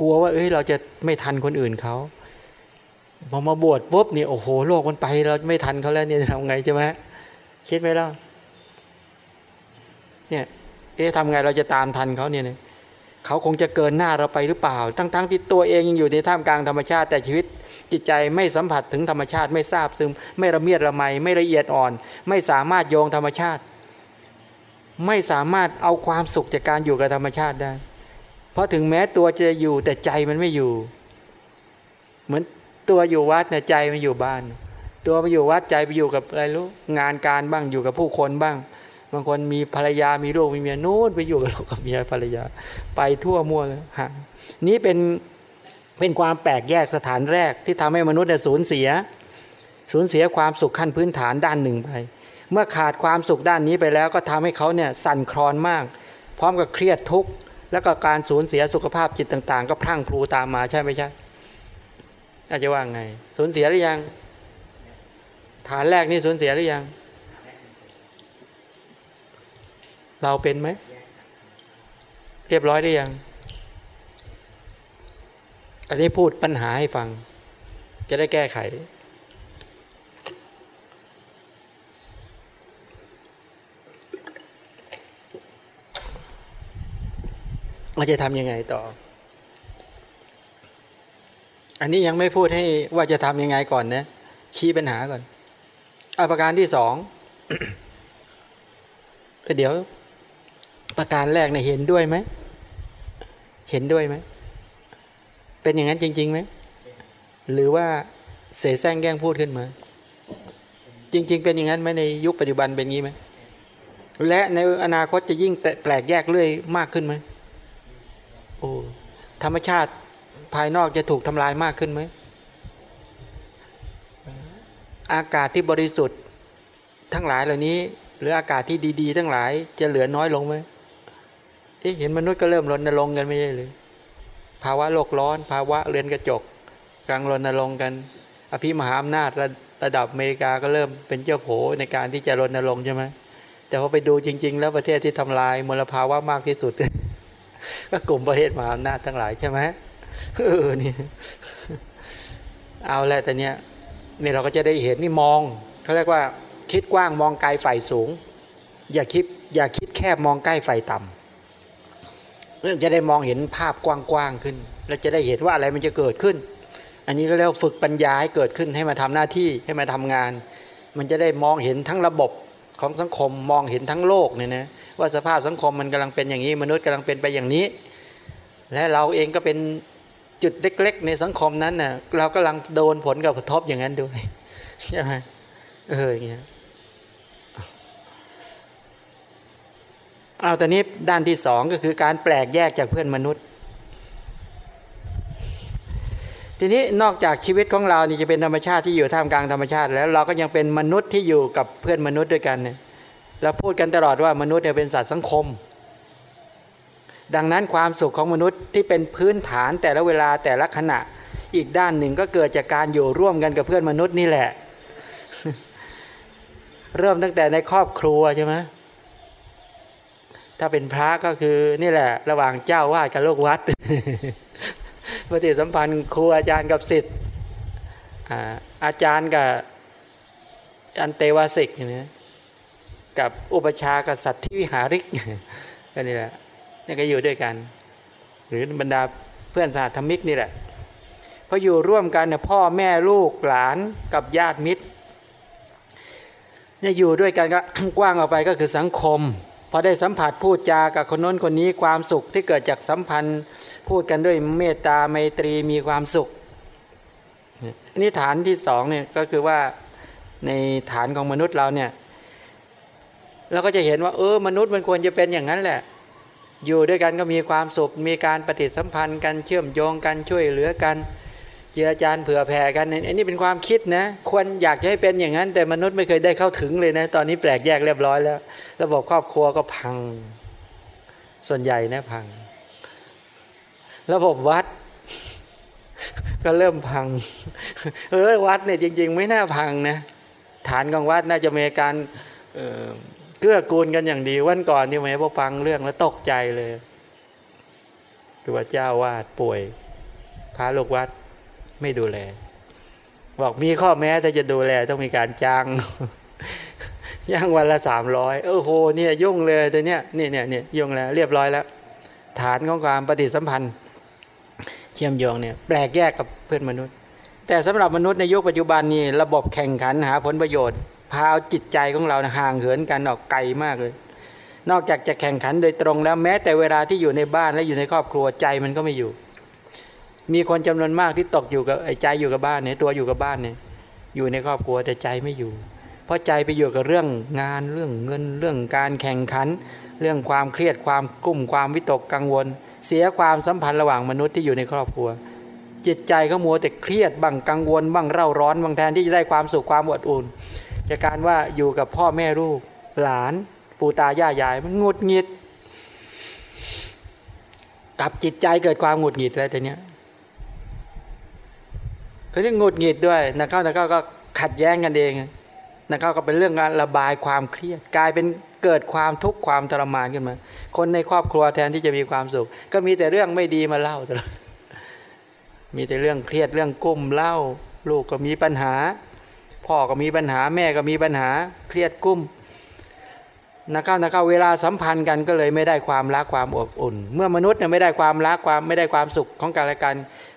กลัวว่าเอ้ยเราจะไม่ทันคนอื่นเขา พอมาบวชปุ๊บเนี่ยโอ้โหโลกมันไปเราไม่ทันเขาแล้วเนี่ยทำไงใช่ไหมคิดไหมล่ะเนี่ยเอ๊ะทำไงเราจะตามทันเขาเนี่ยเขาคงจะเกินหน้าเราไปหรือเปล่า ทั้งๆทที่ตัวเองยังอยู่ในท่ามกลางธรรมชาติแต่ชีวิตจิตใจไม่สัมผัสถึงธรรมชาติไม่ทราบซึม ไม่ระเมียดระไมไม่ละเอียดอ่อน ไม่สามารถโยงธรรมชาติ ไม่สามารถเอาความสุขจากการอยู่กับธรรมชาติได้ เพราะถึงแม้ตัวจะอยู่แต่ใจมันไม่อยู่ เหมือน ตัวอยู่วัดเนี่ยใจมันอยู่บ้าน ตัวไปอยู่วัดใจไปอยู่กับอะไรรู้งานการบ้างอยู่กับผู้คนบ้าง บางคนมีภรรยามีลูกมีเมียนู้นไปอยู่กับลูกกับเมียภรรยา ไปทั่วมั่วเลยฮะนี้เป็นเป็นความแปลกแยกสถานแรกที่ทำให้มนุษย์เนี่ยสูญเสีย สูญเสียความสุขขั้นพื้นฐานด้านหนึ่งไป เมื่อขาดความสุขด้านนี้ไปแล้วก็ทำให้เขาเนี่ยสั่นคลอนมาก พร้อมกับเครียดทุกข์ แล้วก็การสูญเสียสุขภาพจิตต่าง ๆ ก็พรั่งพลูตามมาใช่ไหมใช่ อาจจะว่างไง สูญเสียหรือยัง ฐานแรกนี่สูญเสียหรือยัง เราเป็นไหม เรียบร้อยหรือยัง อันนี้พูดปัญหาให้ฟัง จะได้แก้ไข เราจะทำยังไงต่อ อันนี้ยังไม่พูดให้ว่าจะทํำยังไงก่อนนะชี้ปัญหาก่อนอาประการที่สองเดี๋ยว ประการแรกเนี่ยเห็นด้วยไหมเห็นด้วยไหมเป็นอย่างนั้นจริงๆไหมหรือว่าเสแสร้งแกล้งพูดขึ้นมา จริง ๆ เป็นอย่างนั้นไหมในยุคปัจจุบันเป็นงี้ไหมและในอนาคตจะยิ่งแปลกแยกเรื่อยมากขึ้นไหมโอ้ธรรมชาติ ภายนอกจะถูกทำลายมากขึ้นไหม อากาศที่บริสุทธิ์ทั้งหลายเหล่านี้ หรืออากาศที่ดี ๆ ทั้งหลายจะเหลือน้อยลงไหมเอ๊ะเห็นมนุษย์ก็เริ่มรณรงค์กันไม่ใช่หรือภาวะโลกร้อน ภาวะเรือนกระจกกลางรณรงค์กัน อภิมหาอำนาจระระดับอเมริกาก็เริ่มเป็นเจ้าโผในการที่จะรณรงค์ใช่ไหมแต่พอไปดูจริง ๆ แล้วประเทศที่ทำลายมลภาวะมากที่สุด ก็กลุ่มประเทศมหาอำนาจทั้งหลายใช่ไหม เออนี่เอาแหละแต่เนี้ยนี่เราก็จะได้เห็นนี่มองเขาเรียกว่าคิดกว้างมองไกลฝ่ายสูง อย่าคิดอย่าคิดแคบมองใกล้ฝ่ายต่ำเรื่องจะได้มองเห็นภาพกว้างๆขึ้น แล้วจะได้เห็นว่าอะไรมันจะเกิดขึ้น อันนี้ก็เรียกฝึกปัญญาให้เกิดขึ้นให้มาทำหน้าที่ให้มาทำงาน มันจะได้มองเห็นทั้งระบบของสังคมมองเห็นทั้งโลกเนี่ยนะว่าสภาพสังคมมันกำลังเป็นอย่างนี้ มนุษย์กำลังเป็นไปอย่างนี้ และเราเองก็เป็น จุดเล็ก ๆ ในสังคมนั้นน่ะ เรากำลังโดนผลกับกระทบอย่างนั้นด้วยใช่ไหมเอออย่างเงี้ยเอาตอนนี้ด้านที่สองก็คือการแปลกแยกจากเพื่อนมนุษย์ ทีนี้นอกจากชีวิตของเรานี่จะเป็นธรรมชาติที่อยู่ท่ามกลางธรรมชาติ แล้วเราก็ยังเป็นมนุษย์ที่อยู่กับเพื่อนมนุษย์ด้วยกันเนี่ยเราพูดกันตลอดว่ามนุษย์เนี่ยเป็นสัตว์สังคม ดังนั้นความสุขของมนุษย์ที่เป็นพื้นฐานแต่ละเวลาแต่ละขณะ อีกด้านหนึ่งก็เกิดจากการอยู่ร่วมกันกับเพื่อนมนุษย์นี่แหละ เริ่มตั้งแต่ในครอบครัวใช่ไหมถ้าเป็นพระก็คือนี่แหละ ระหว่างเจ้าวาดกับลูกวัดปฏิสัมพันธ์ครูอาจารย์กับศิษย์อาจารย์กับอันเตวาสิกเนี่ยกับอุปชากับสัตว์ที่วิหาริกก็นี่แหละ ก็อยู่ด้วยกัน หรือบรรดาเพื่อนสาธมิกนี่แหละพออยู่ร่วมกันเนี่ยพ่อแม่ลูกหลานกับญาติมิตรเนี่ยอยู่ด้วยกันก็กว้างออกไปก็คือสังคมพอได้สัมผัสพูดจากับคนน้นคนนี้ความสุขที่เกิดจากสัมพันธ์ พูดกันด้วยเมตตาไมตรีมีความสุขอันี่ฐานที่สองเนี่ยก็คือว่าในฐานของมนุษย์เราเนี่ยเราก็จะเห็นว่าเออมนุษย์มันควรจะเป็นอย่างนั้นแหละ อยู่ด้วยกันก็มีความสุข มีการปฏิสัมพันธ์กันเชื่อมโยงกันช่วยเหลือกัน เจือจานเผื่อแผ่กันอันนี้เป็นความคิดนะควรอยากจะให้เป็นอย่างนั้น แต่มนุษย์ไม่เคยได้เข้าถึงเลยนะ ตอนนี้แปลกแยกเรียบร้อยแล้ว ระบบครอบครัวก็พัง ส่วนใหญ่นะพัง ระบบวัด ก็เริ่มพัง เออวัดเนี่ยจริง ๆ ไม่น่าพังนะฐานของวัดน่าจะมีการ เกื้อกูลกันอย่างดีวันก่อนนี่ไหมพอฟังเรื่องแล้วตกใจเลยคือว่าเจ้าวาดป่วยพาลูกวัดไม่ดูแล บอกมีข้อแม้ถ้าจะดูแลต้องมีการจ้างย่างวันละสามร้อยโอ้โหเนี่ยยุ่งเลยแต่เนี้ยนี่เนี่ยเนี่ยยุ่งแล้ว เรียบร้อยแล้ว ฐานของความปฏิสัมพันธ์ เชื่อมโยงเนี่ยแปลกแยกกับเพื่อนมนุษย์ แต่สำหรับมนุษย์ในยุคปัจจุบันนี้ระบบแข่งขันหาผลประโยชน์ พาจิตใจของเราห่างเหินกันออกไกลมากเลย นอกจากจะแข่งขันโดยตรงแล้วแม้แต่เวลาที่อยู่ในบ้านและอยู่ในครอบครัวใจมันก็ไม่อยู่ มีคนจำนวนมากที่ตกอยู่กับใจอยู่กับบ้านเนี่ยตัวอยู่กับบ้านเนี่ยอยู่ในครอบครัวแต่ใจไม่อยู่ เพราะใจไปอยู่กับเรื่องงานเรื่องเงินเรื่องการแข่งขัน เรื่องความเครียดความกุ้มความวิตกกังวล เสียความสัมพันธ์ระหว่างมนุษย์ที่อยู่ในครอบครัว จิตใจเขามัวแต่เครียดบ้างกังวลบ้างเร่าร้อนบางแทนที่จะได้ความสุขความอดอุ่น จากการว่าอยู่กับพ่อแม่ลูกหลานปู่ตาย่ายายมันงุดหงิดกับจิตใจเกิดความหงุดหงิดแล้วแต่เนี้ยเขาเรียกงดหงิดด้วยนักเข้านักเข้าก็ขัดแย้งกันเองนักเข้าก็เป็นเรื่องการระบายความเครียดกลายเป็นเกิดความทุกข์ความทรมานขึ้นมา คนในครอบครัวแทนที่จะมีความสุข ก็มีแต่เรื่องไม่ดีมาเล่าตลอดมีแต่เรื่องเครียดเรื่องกุ้มเล่า ลูกก็มีปัญหา พ่อก็มีปัญหาแม่ก็มีปัญหาเครียดกุ้มนักเข้านักเข้าเวลาสัมพันธ์กันก็เลยไม่ได้ความรักความอบอุ่น เมื่อมนุษย์เนี่ยไม่ได้ความรักความไม่ได้ความสุขของกันและกัน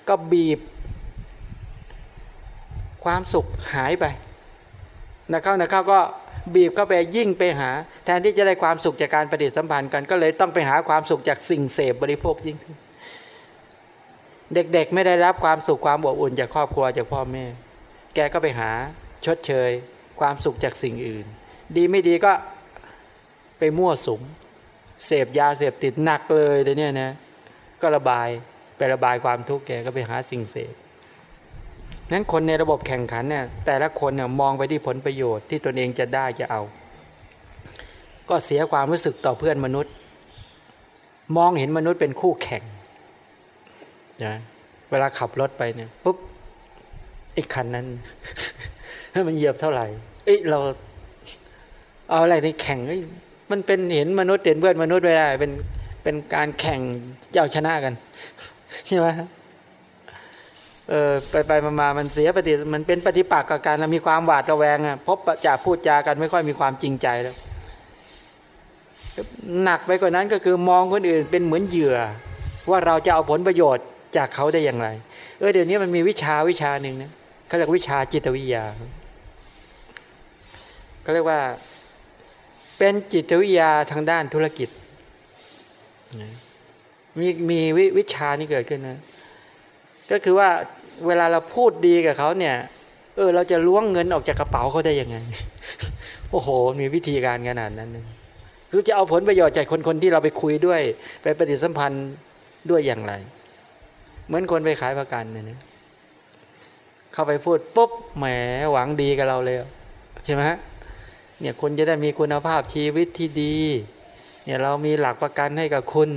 ก็บีบ ความสุขหายไปนะเข้านะเข้าก็บีบเข้าไปยิ่งไปหา แทนที่จะได้ความสุขจากการปฏิสัมพันธ์กัน ก็เลยต้องไปหาความสุขจากสิ่งเสพบริโภคยิ่งขึ้นเด็กๆไม่ได้รับความสุขความอบอุ่นจากครอบครัวจากพ่อแม่ แกก็ไปหา ชดเชย ความสุขจากสิ่งอื่น ดีไม่ดีก็ไปมั่วสุม เสพยาเสพติดหนักเลยแต่เนี้ยนะก็ระบายไประบายความทุกข์แกก็ไปหาสิ่งเสพนั้นคนในระบบแข่งขันเนี่ยแต่ละคนเนี่ยมองไปที่ผลประโยชน์ที่ตนเองจะได้จะเอา ก็เสียความรู้สึกต่อเพื่อนมนุษย์ มองเห็นมนุษย์เป็นคู่แข่งนะเวลาขับรถไปเนี่ยปุ๊บไอ้คันนั้น มันเหยียบเท่าไหร่ เอ้ยเรา เอาอะไรในแข่งมันเป็นเห็นมนุษย์เห็นเพื่อนมนุษย์ไม่ได้เป็นเป็นการแข่งเจ้าชนะกันใช่ไหมเออไปไปมามามันเสียปฏิมันเป็นปฏิปักษ์กับการมีความหวาดระแวงอะพบจะพูดจากันไม่ค่อยมีความจริงใจแล้วหนักไปกว่านั้นก็คือมองคนอื่นเป็นเหมือนเหยื่อ ว่าเราจะเอาผลประโยชน์จากเขาได้อย่างไร เออเดี๋ยวนี้มันมีวิชาวิชาหนึ่งนะเขาเรียกวิชาจิตวิทยา เขาเรียกว่า เป็นจิตวิทยาทางด้านธุรกิจมีมีวิชานี้เกิดขึ้นนะ ก็คือว่าเวลาเราพูดดีกับเขาเนี่ย เออ เราจะล้วงเงินออกจากกระเป๋าเขาได้ยังไง โอ้โห มีวิธีการขนาดนั้นนึงคือจะเอาผลประโยชน์จากคนคนที่เราไปคุยด้วย ไปปฏิสัมพันธ์ด้วยอย่างไร เหมือนคนไปขายประกันเนี่ยเข้าไปพูดปุ๊บแหมหวังดีกับเราเลยใช่ไหมฮะ เนี่ยคุณจะได้มีคุณภาพชีวิตที่ดีเนี่ยเรามีหลักประกันให้กับคุณ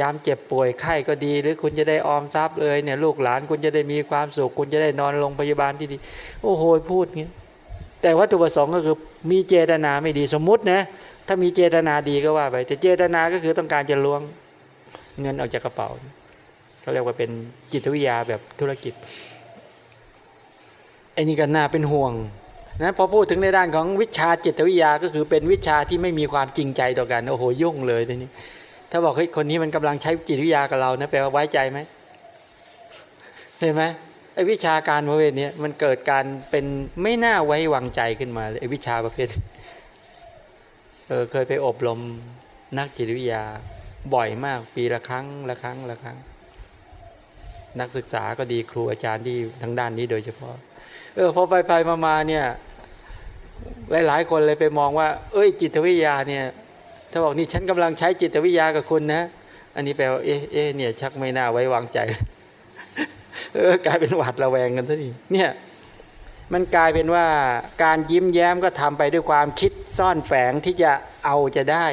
ยามเจ็บป่วยไข้ก็ดี หรือคุณจะได้ออมทรัพย์เลยเนี่ยลูกหลานคุณจะได้มีความสุข คุณจะได้นอนโรงพยาบาลที่ดี โอ้โหพูดเงี้ยแต่วัตถุประสงค์ก็คือมีเจตนาไม่ดีสมมุตินะถ้ามีเจตนาดีก็ว่าไป แต่เจตนาก็คือต้องการจะล้วงเงินออกจากกระเป๋าเขาเรียกว่าเป็นจิตวิทยาแบบธุรกิจไอ้นี่ก็น่าเป็นห่วง นะพอพูดถึงในด้านของวิชาจิตวิทยาก็คือเป็นวิชาที่ไม่มีความจริงใจต่อกันโอ้โหยุ่งเลยทีนี้ ถ้าบอกเฮ้ยคนนี้มันกำลังใช้จิตวิทยากับเรานะแปลว่าไว้ใจไหมเห็นไหมไอ้วิชาการประเภทนี้มันเกิดการเป็นไม่น่าไว้วางใจขึ้นมาไอ้วิชาประเภทเออเคยไปอบรมนักจิตวิทยาบ่อยมาก ปีละครั้งละครั้งละครั้ง นักศึกษาก็ดีครูอาจารย์ที่ทางด้านนี้โดยเฉพาะ เออพอไปไปมามาเนี่ยหลายๆคนเลยไปมองว่า เอ้ย จิตวิทยาเนี่ยถ้าบอกนี่ฉันกำลังใช้จิตวิทยากับคุณนะ อันนี้แปลว่าเอ๊ะเอ๊ะเนี่ย ชักไม่น่าไว้วางใจ เออกลายเป็นหวาดระแวงกันซะทีเนี่ย มันกลายเป็นว่าการยิ้มแย้มก็ทำไปด้วยความคิดซ่อนแฝงที่จะเอาจะได้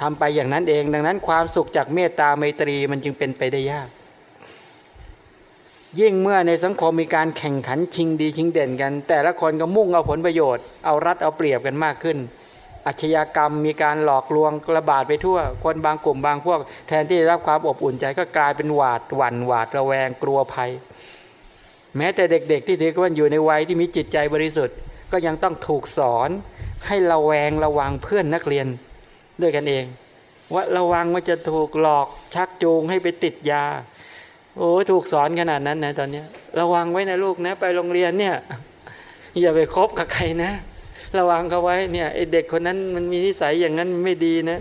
ทำไปอย่างนั้นเอง ดังนั้นความสุขจากเมตตาไมตรีมันจึงเป็นไปได้ยาก ยิ่งเมื่อในสังคมมีการแข่งขันชิงดีชิงเด่นกัน แต่ละคนก็มุ่งเอาผลประโยชน์ เอารัดเอาเปรียบกันมากขึ้น อาชญากรรมมีการหลอกลวงระบาดไปทั่ว คนบางกลุ่มบางพวก แทนที่จะรับความอบอุ่นใจก็กลายเป็นหวาดหวั่นหวาดระแวงกลัวภัย แม้แต่เด็กๆ ที่ถือว่าอยู่ในวัยที่มีจิตใจบริสุทธิ์ ก็ยังต้องถูกสอนให้ระแวงระวังเพื่อนนักเรียนด้วยกันเอง ว่าระวังว่าจะถูกหลอกชักจูงให้ไปติดยา โอ้ถูกสอนขนาดนั้นนะตอนนี้ระวังไว้นะลูกนะ ไปโรงเรียนเนี่ยอย่าไปคบกับใครนะ ระวังเขาไว้เนี่ยไอเด็กคนนั้นมันมีนิสัยอย่างนั้นไม่ดีนะ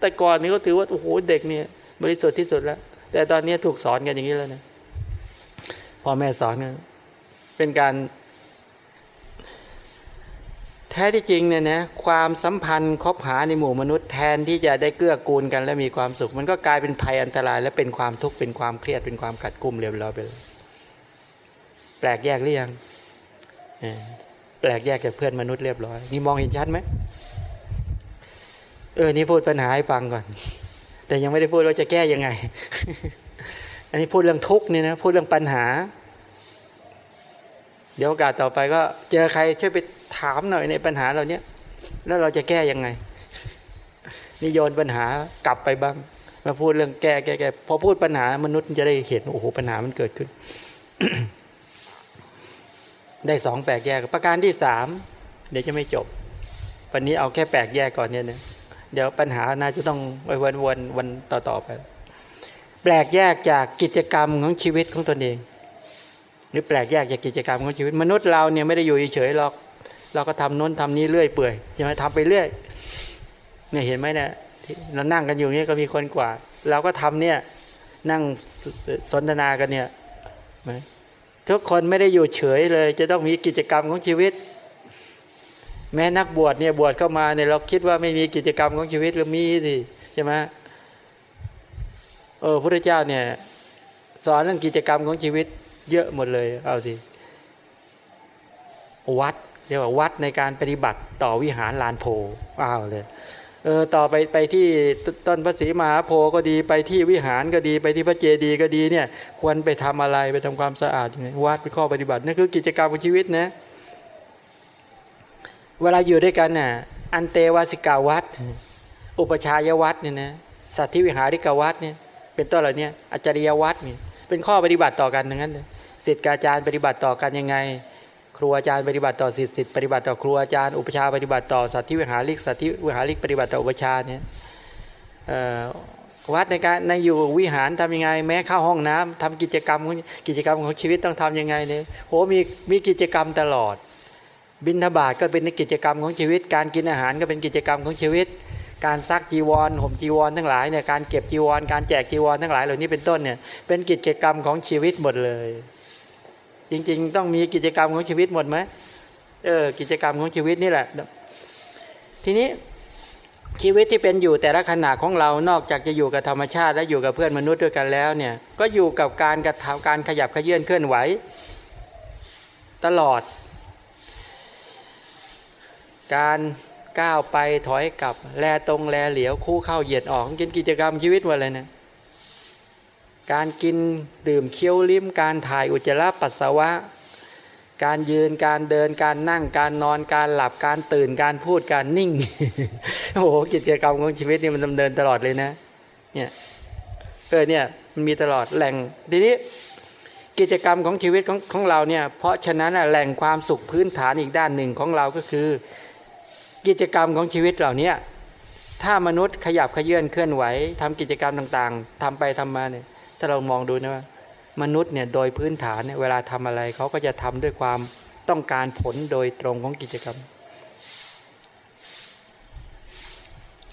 แต่ก่อนนี้เขาถือว่าโอ้โหเด็กเนี่ย บริสุทธิ์ที่สุดแล้ว แต่ตอนนี้ถูกสอนกันอย่างนี้แล้วนะพ่อแม่สอนเนี่ยเป็นการ แท้ที่จริงเนี่ยนะความสัมพันธ์คบหาในหมู่มนุษย์แทนที่จะได้เกื้อกูลกันและมีความสุข มันก็กลายเป็นภัยอันตราย และเป็นความทุกข์เป็นความเครียดเป็นความขัดกุ้มเรียบร้อยไปเลยแปลกแยกหรือยังแปลกแยกจากเพื่อนมนุษย์เรียบร้อย นี่มองเห็นชัดไหมเออนี่พูดปัญหาให้ฟังก่อน แต่ยังไม่ได้พูดว่าจะแก้ยังไง อันนี้พูดเรื่องทุกข์เนี่ยนะพูดเรื่องปัญหา เดี๋ยวโอกาสต่อไปก็ เจอใครช่วยไป ถามหน่อยในปัญหาเราเนี้ยแล้วเราจะแก้ยังไงนี่โยนปัญหากลับไปบ้าง มาพูดเรื่องแก้แก้แก้พอพูดปัญหามนุษย์จะได้เห็นโอ้โหปัญหามันเกิดขึ้น ได้สองแปลกแยกประการที่สามเดี๋ยวจะไม่จบ วันนี้เอาแค่แปลกแยกก่อนเนี่ยนะเดี๋ยวปัญหาน่าจะต้องไปวนวนวันต่อๆไป แปลกแยกจากกิจกรรมของชีวิตของตนเอง หรือแปลกแยกจากกิจกรรมของชีวิต มนุษย์เราเนี่ยไม่ได้อยู่เฉยๆหรอก เราก็ทำน้นทำนี้เรื่อยเปื่อยใช่ไหมทำไปเรื่อยเนี่ยเห็นไหมเนี่ยเรานั่งกันอยู่เนี้ยก็มีคนกว่า เราก็ทำเนี่ยนั่งสนทนากันเนี่ยทุกคนไม่ได้อยู่เฉยเลย จะต้องมีกิจกรรมของชีวิต แม้นักบวชเนี่ยบวชเข้ามาเนี่ยเราคิดว่าไม่มีกิจกรรมของชีวิตหรือมีสิใช่ไหมเออพระเจ้าเนี่ยสอนเรื่องกิจกรรมของชีวิตเยอะหมดเลย เอาสิ วัด เรียกว่าวัดในการปฏิบัติต่อวิหารลานโพอ้าวเลยเออต่อไปไปที่ต้นพระศรีมหาโพก็ดีไปที่วิหารก็ดีไปที่พระเจดีย์ก็ดีเนี่ยควรไปทำอะไรไปทำความสะอาดยังไงวัดเป็นข้อปฏิบัตินั่นคือกิจกรรมของชีวิตนะเวลาอยู่ด้วยกันน่ะอันเตวาสิกาวัด อุปชายวัดเนี่ยนะสัตธิวิหาริกวัดเนี่ยเป็นต้นเหล่านี้อาจาริยวัดเนี่ยเป็นข้อปฏิบัติต่อกันทั้งนั้นเลยสิทธิการจารย์ปฏิบัติต่อกันยังไง ครูอาจารย์ปฏิบัติต่อสิทธิสิทธิปฏิบัติต่อครูอาจารย์อุปชาปฏิบัติต่อสัตธิวิหาริกสัตธิวิหาริกปฏิบัติต่ออุปชาเนี่ยวัดในการในอยู่วิหารทำยังไง แม้เข้าห้องน้ำทำกิจกรรมกิจกรรมของชีวิตต้องทํำยังไงเนี่ยโหมีมีกิจกรรมตลอด บินทบาทก็เป็นกิจกรรมของชีวิต การกินอาหารก็เป็นกิจกรรมของชีวิต การซักจีวรห่มจีวรทั้งหลายเนี่ยการเก็บจีวร การแจกจีวรทั้งหลายเหล่านี้เป็นต้นเนี่ยเป็นกิจกรรมของชีวิตหมดเลย จริง ๆ ต้องมีกิจกรรมของชีวิตหมดไหมเออกิจกรรมของชีวิตนี่แหละ ทีนี้ชีวิตที่เป็นอยู่แต่ละขณะของเรานอกจากจะอยู่กับธรรมชาติ และอยู่กับเพื่อนมนุษย์ด้วยกันแล้วเนี่ยก็อยู่กับการกระทำการขยับขยื่นเคลื่อนไหว ตลอด การก้าวไปถอยกลับ แลตรงแลเหลียวคู่เข้าเหยียดออกกินกิจกรรมชีวิตหมดเลยนะ การกินดื่มเคี้ยวลิ้มการถ่ายอุจจาระปัสสาวะ การยืนการเดินการนั่งการนอนการหลับการตื่นการพูดการนิ่งโอ้โหกิจกรรมของชีวิตนี่มันดำเนินตลอดเลยนะเนี่ยเออเนี่ยมันมีตลอดแหล่งทีนี้กิจกรรมของชีวิตของของเราเนี่ยเพราะฉะนั้นแหล่งความสุขพื้นฐานอีกด้านหนึ่งของเราก็คือ กิจกรรมของชีวิตเหล่านี้ถ้ามนุษย์ขยับขยื่นเคลื่อนไหวทำกิจกรรมต่างๆทำไปทำมาเนี่ย ถ้าเรามองดูนะว่ามนุษย์เนี่ยโดยพื้นฐานเนี่ยเวลาทำอะไรเขาก็จะทำด้วยความต้องการผลโดยตรงของกิจกรรม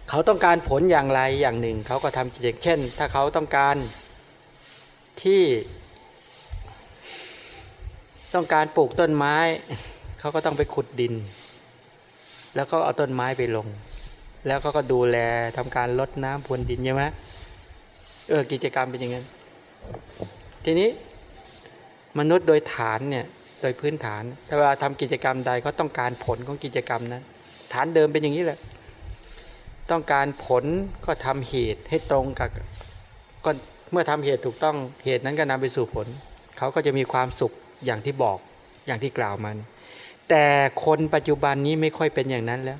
เขาต้องการผลอย่างไรอย่างหนึ่ง เขาก็ทำกิจกรรมเช่น ถ้าเขาต้องการที่ ต้องการปลูกต้นไม้ เขาก็ต้องไปขุดดิน แล้วก็เอาต้นไม้ไปลง แล้วก็ก็ดูแลทำการลดน้ำพรวนดินใช่ไหมเออกิจกรรมเป็นอย่างนั้น ทีนี้มนุษย์โดยฐานเนี่ยโดยพื้นฐานเวลาทำกิจกรรมใดก็ต้องการผลของกิจกรรมนะฐานเดิมเป็นอย่างนี้แหละ ต้องการผลก็ทำเหตุให้ตรงกับก็เมื่อทำเหตุถูกต้องเหตุนั้นก็นำไปสู่ผล เขาก็จะมีความสุขอย่างที่บอกอย่างที่กล่าวมัน แต่คนปัจจุบันนี้ไม่ค่อยเป็นอย่างนั้นแล้ว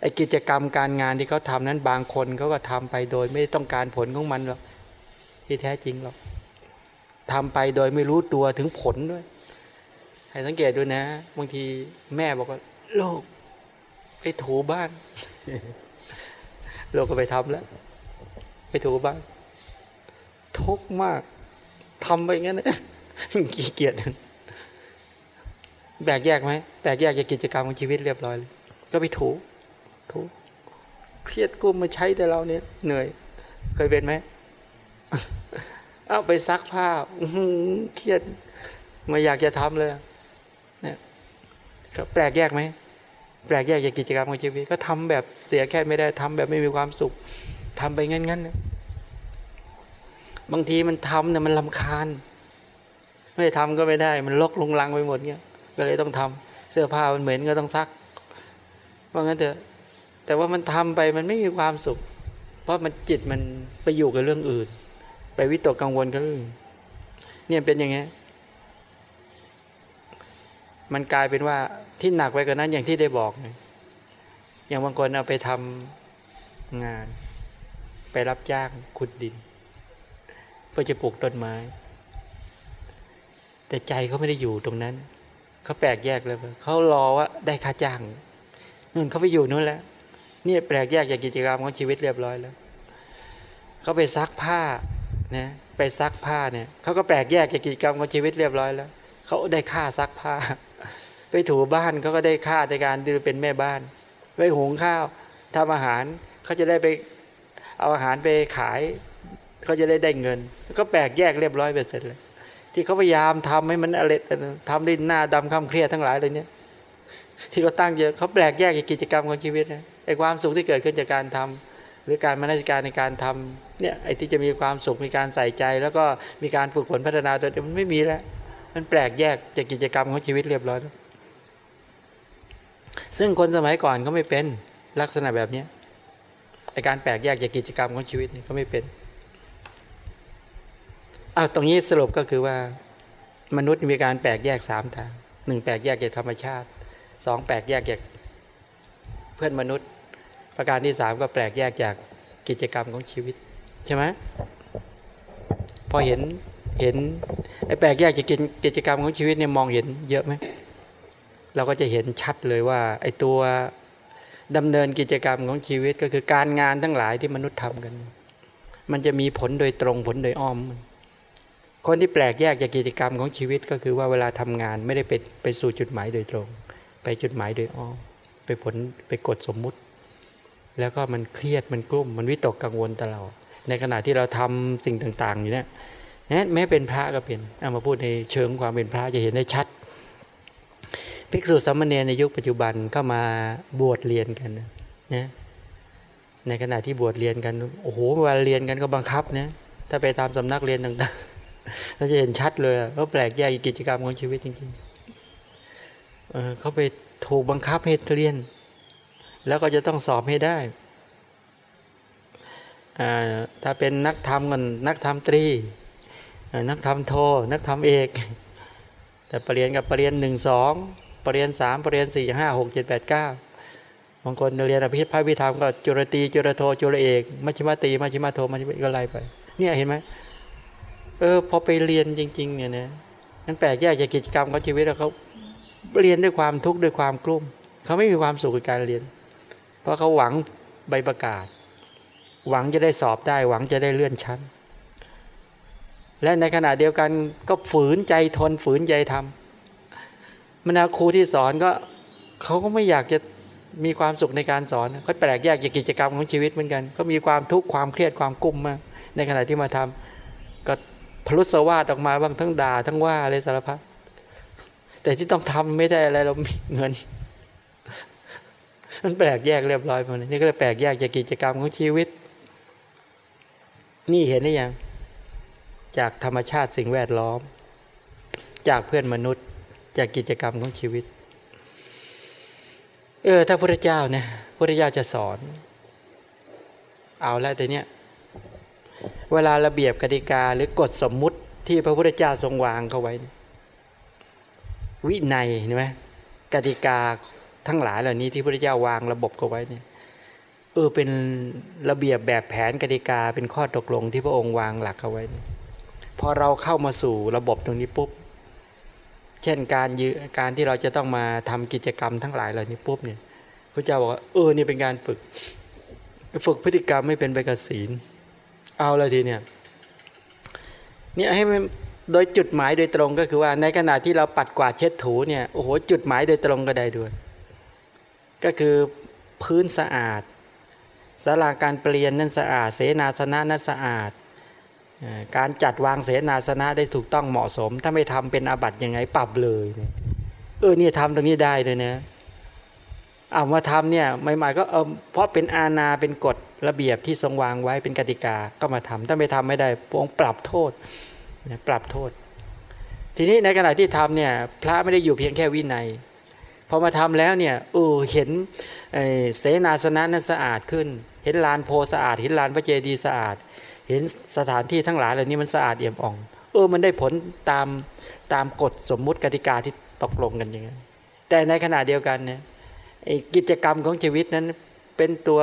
ไอ้กิจกรรมการงานที่เขาทานั้นบางคนเขาก็ทำไปโดยไม่ต้องการผลของมันหรอก ที่แท้จริงหรอกทำไปโดยไม่รู้ตัวถึงผลด้วย ให้สังเกตดูนะ บางทีแม่บอกว่าโลกไปถูบ้านโลกก็ไปทำแล้ว ไปถูบ้านทุกมากทำไปงั้นนะขี้เกียจแบกแยกไหมแบกแยกจากกิจกรรมของชีวิตเรียบร้อยเลยก็ไปถูถูเครียดกุ้มมาใช้แต่เราเนี่ยเหนื่อย เคยเป็นไหม เอาไปซักผ้าเครียดไม่อยากจะทำเลยเนี่ยก็แปลกแยกไหมแปลกแยกจากกิจกรรมของชีวิตก็ทำแบบเสียแค่ไม่ได้ทำแบบไม่มีความสุขทำไปงั้นๆนะบางทีมันทำเนี่ยมันลำคาญ ไม่ทำก็ไม่ได้ มันลกลงลังไปหมดเงี้ยก็เลยต้องทำเสื้อผ้ามันเหม็นก็ต้องซักว่างั้นเถอะแต่ว่ามันทำไปมันไม่มีความสุข เพราะมันจิตมันไปอยู่กับเรื่องอื่น ไปวิตกกังวลกับเรื่อเนี่ยเป็นอย่างนี้มันกลายเป็นว่าที่หนักไปกว่านั้นอย่างที่ได้บอกไงอย่างบางคนเอาไปทำงาน ไปรับจ้างขุดดิน เพื่อจะปลูกต้นไม้ แต่ใจเขาไม่ได้อยู่ตรงนั้นเขาแปลกแยกเลยเขารอว่าได้ค่าจ้างนู่นเขาไปอยู่นู่นแล้วนี่แปลกแยกจากกิจกรรมของชีวิตเรียบร้อยแล้วเขาไปซักผ้า นะไปซักผ้าเนี่ยเขาก็แปลกแยกจากกิจกรรมของชีวิตเรียบร้อยแล้วเขาได้ค่าซักผ้า ไปถูบ้านเขาก็ได้ค่าในการดูเป็นแม่บ้านไปหุงข้าวทำอาหารเขาจะได้ไปเอาอาหารไปขายเขาจะได้ได้เงิน ก็แปลกแยกเรียบร้อยไปเสร็จเลยที่เขาพยายามทำให้มันอะไรทำได้หน้าดำข้าเครียดทั้งหลายเลยเนี่ยที่เขาตั้งเยอะเขาแปลกแยกจากกิจกรรมของชีวิตนะไอ้ความสุขที่เกิดขึ้นจากการทำ หรือการมานาการในการทำเนี่ยไอ้ที่จะมีความสุขมีการใส่ใจ แล้วก็มีการฝึกฝนพัฒนาตัวมันไม่มีแล้ว มันแปลกแยกจากกิจกรรมของชีวิตเรียบร้อยแล้วซึ่งคนสมัยก่อนเขาไม่เป็นลักษณะแบบนี้ไอการแปลกแยกจากกิจกรรมของชีวิตนี่เขาไม่เป็นอ้าวตรงนี้สรุปก็คือว่ามนุษย์มีการแปลกแยกสามทางหนึ่งแปลกแยกจากธรรมชาติสองแปลกแยกจากเพื่อนมนุษย์ ประการที่สามก็แปลกแยกจากกิจกรรมของชีวิตใช่ไหมพอเห็นเห็นไอ้แปลกแยกจากกิจกรรมของชีวิตเนี่ยมองเห็นเยอะไหมเราก็จะเห็นชัดเลยว่า ไอ้ตัวดำเนินกิจกรรมของชีวิตก็คือการงานทั้งหลายที่มนุษย์ทำกัน มันจะมีผลโดยตรงผลโดยอ้อม คนที่แปลกแยกจากกิจกรรมของชีวิตก็คือว่าเวลาทำงานไม่ได้ไปไปสู่จุดหมายโดยตรง ไปจุดหมายโดยอ้อม ไปผลไปกดสมมุติ แล้วก็มันเครียดมันกลุ้มมันวิตกกังวลตลอดในขณะที่เราทำสิ่งต่างๆอยู่เนี่ยแม้เป็นพระก็เป็นเอามาพูดในเชิงความเป็นพระจะเห็นได้ชัด ภิกษุสามเณรในยุคปัจจุบันก็มาบวชเรียนกันนะในขณะที่บวชเรียนกันโอ้โหเวลาเรียนกันก็บังคับนะถ้าไปตามสำนักเรียนต่างๆเราจะเห็นชัดเลยว่าแปลกแยกกิจกรรมของชีวิตจริงๆเเขาไปถูกบังคับให้เรียน แล้วก็จะต้องสอบให้ได้ ถ้าเป็นนักธรรมกันนักธรรมตรี นักธรรมโท นักธรรมเอก แต่ปรริญญากับปรริญญาหนึ่งสองปรริญญาสามปรริญญาสี่ห้าหกเจ็ดแปดเก้าบางคนเรียนอภิพระวิธรรมก็จุรตีจุรโทจุรเอกมัชฌิมาตีมัชฌิมาโทมัชฌิมาก็ไล่ไป เนี่ยเห็นไหมเออพอไปเรียนจริง ๆ เนี่ยนะมันแปลกแยกจากกิจกรรมของชีวิตแล้วเขาเรียนด้วยความทุกข์ด้วยความกลุ้มเขาไม่มีความสุขในการเรียน เพราะเขาหวังใบประกาศ หวังจะได้สอบได้ หวังจะได้เลื่อนชั้น และในขณะเดียวกันก็ฝืนใจทนฝืนใจทำมนาครูที่สอนก็เขาก็ไม่อยากจะมีความสุขในการสอนเขาแปลกแยกจากกิจกรรมของชีวิตเหมือนกัน ก็มีความทุกข์ความเครียดความกุ้มมากในขณะที่มาทำก็พลุสวาดออกมาบ้างทั้งด่าทั้งว่าอะไรสารพัดแต่ที่ต้องทำไม่ได้อะไรเรามีเงิน มันแปลกแยกเรียบร้อยหมดนี่ก็เลยแปลกแยกจากกิจกรรมของชีวิต นี่เห็นได้ยัง จากธรรมชาติสิ่งแวดล้อม จากเพื่อนมนุษย์ จากกิจกรรมของชีวิต เออถ้าพระเจ้าเนี่ยพระเจ้าจะสอน เอาล้วแต่เนี้ยเวลาระเบียบกติกาหรือกฎสมมุติที่พระพุทธเจ้าทรงวางเขาไว้ วินัยเห็นไหมกติกา ทั้งหลายเหล่านี้ที่พระเจ้าวางระบบเขาไว้เนี่ยเออเป็นระเบียบแบบแผนกติกาเป็นข้อตกลงที่พระองค์วางหลักเอาไว้ พอเราเข้ามาสู่ระบบตรงนี้ปุ๊บ เช่นการยืการที่เราจะต้องมาทำกิจกรรมทั้งหลายเหล่านี้ปุ๊บเนี่ยพระเจ้าบอกว่าเออนี่เป็นการฝึก ฝึกพฤติกรรมไม่เป็นไปกับศีล เอาเลยทีเนี่ยเนี่ยให้มันโดยจุดหมายโดยตรงก็คือว่าในขณะที่เราปัดกวาดเช็ดถูเนี่ยโอ้โหจุดหมายโดยตรงก็ได้ด้วย ก็คือพื้นสะอาดสาราการเปลี่ยนนั่นสะอาด เสนาสนะนั่นสะอาด การจัดวางเสนาสนะได้ถูกต้องเหมาะสม ถ้าไม่ทำเป็นอาบัติยังไงปรับเลยเออเนี่ยทำตรงนี้ได้เลยนะเอามาทำเนี่ยใหม่ๆก็เออเพราะเป็นอาณาเป็นกฎระเบียบที่ทรงวางไว้เป็นกติกาก็มาทำถ้าไม่ทำไม่ได้พระองปรับโทษปรับโทษ ทีนี้ในขณะที่ทำเนี่ยพระไม่ได้อยู่เพียงแค่วินัย พอมาทำแล้วเนี่ยเออเห็นเสนาสนะนั้นสะอาดขึ้น เห็นลานโพสะอาด เห็นลานพระเจดีย์สะอาด เห็นสถานที่ทั้งหลายเหล่านี้มันสะอาดเอี่ยมอ่อง เออมันได้ผลตามตามกฎสมมุติกติกาที่ตกลงกันอย่างนี้แต่ในขณะเดียวกันเนี่ยกิจกรรมของชีวิตนั้นเป็นตัว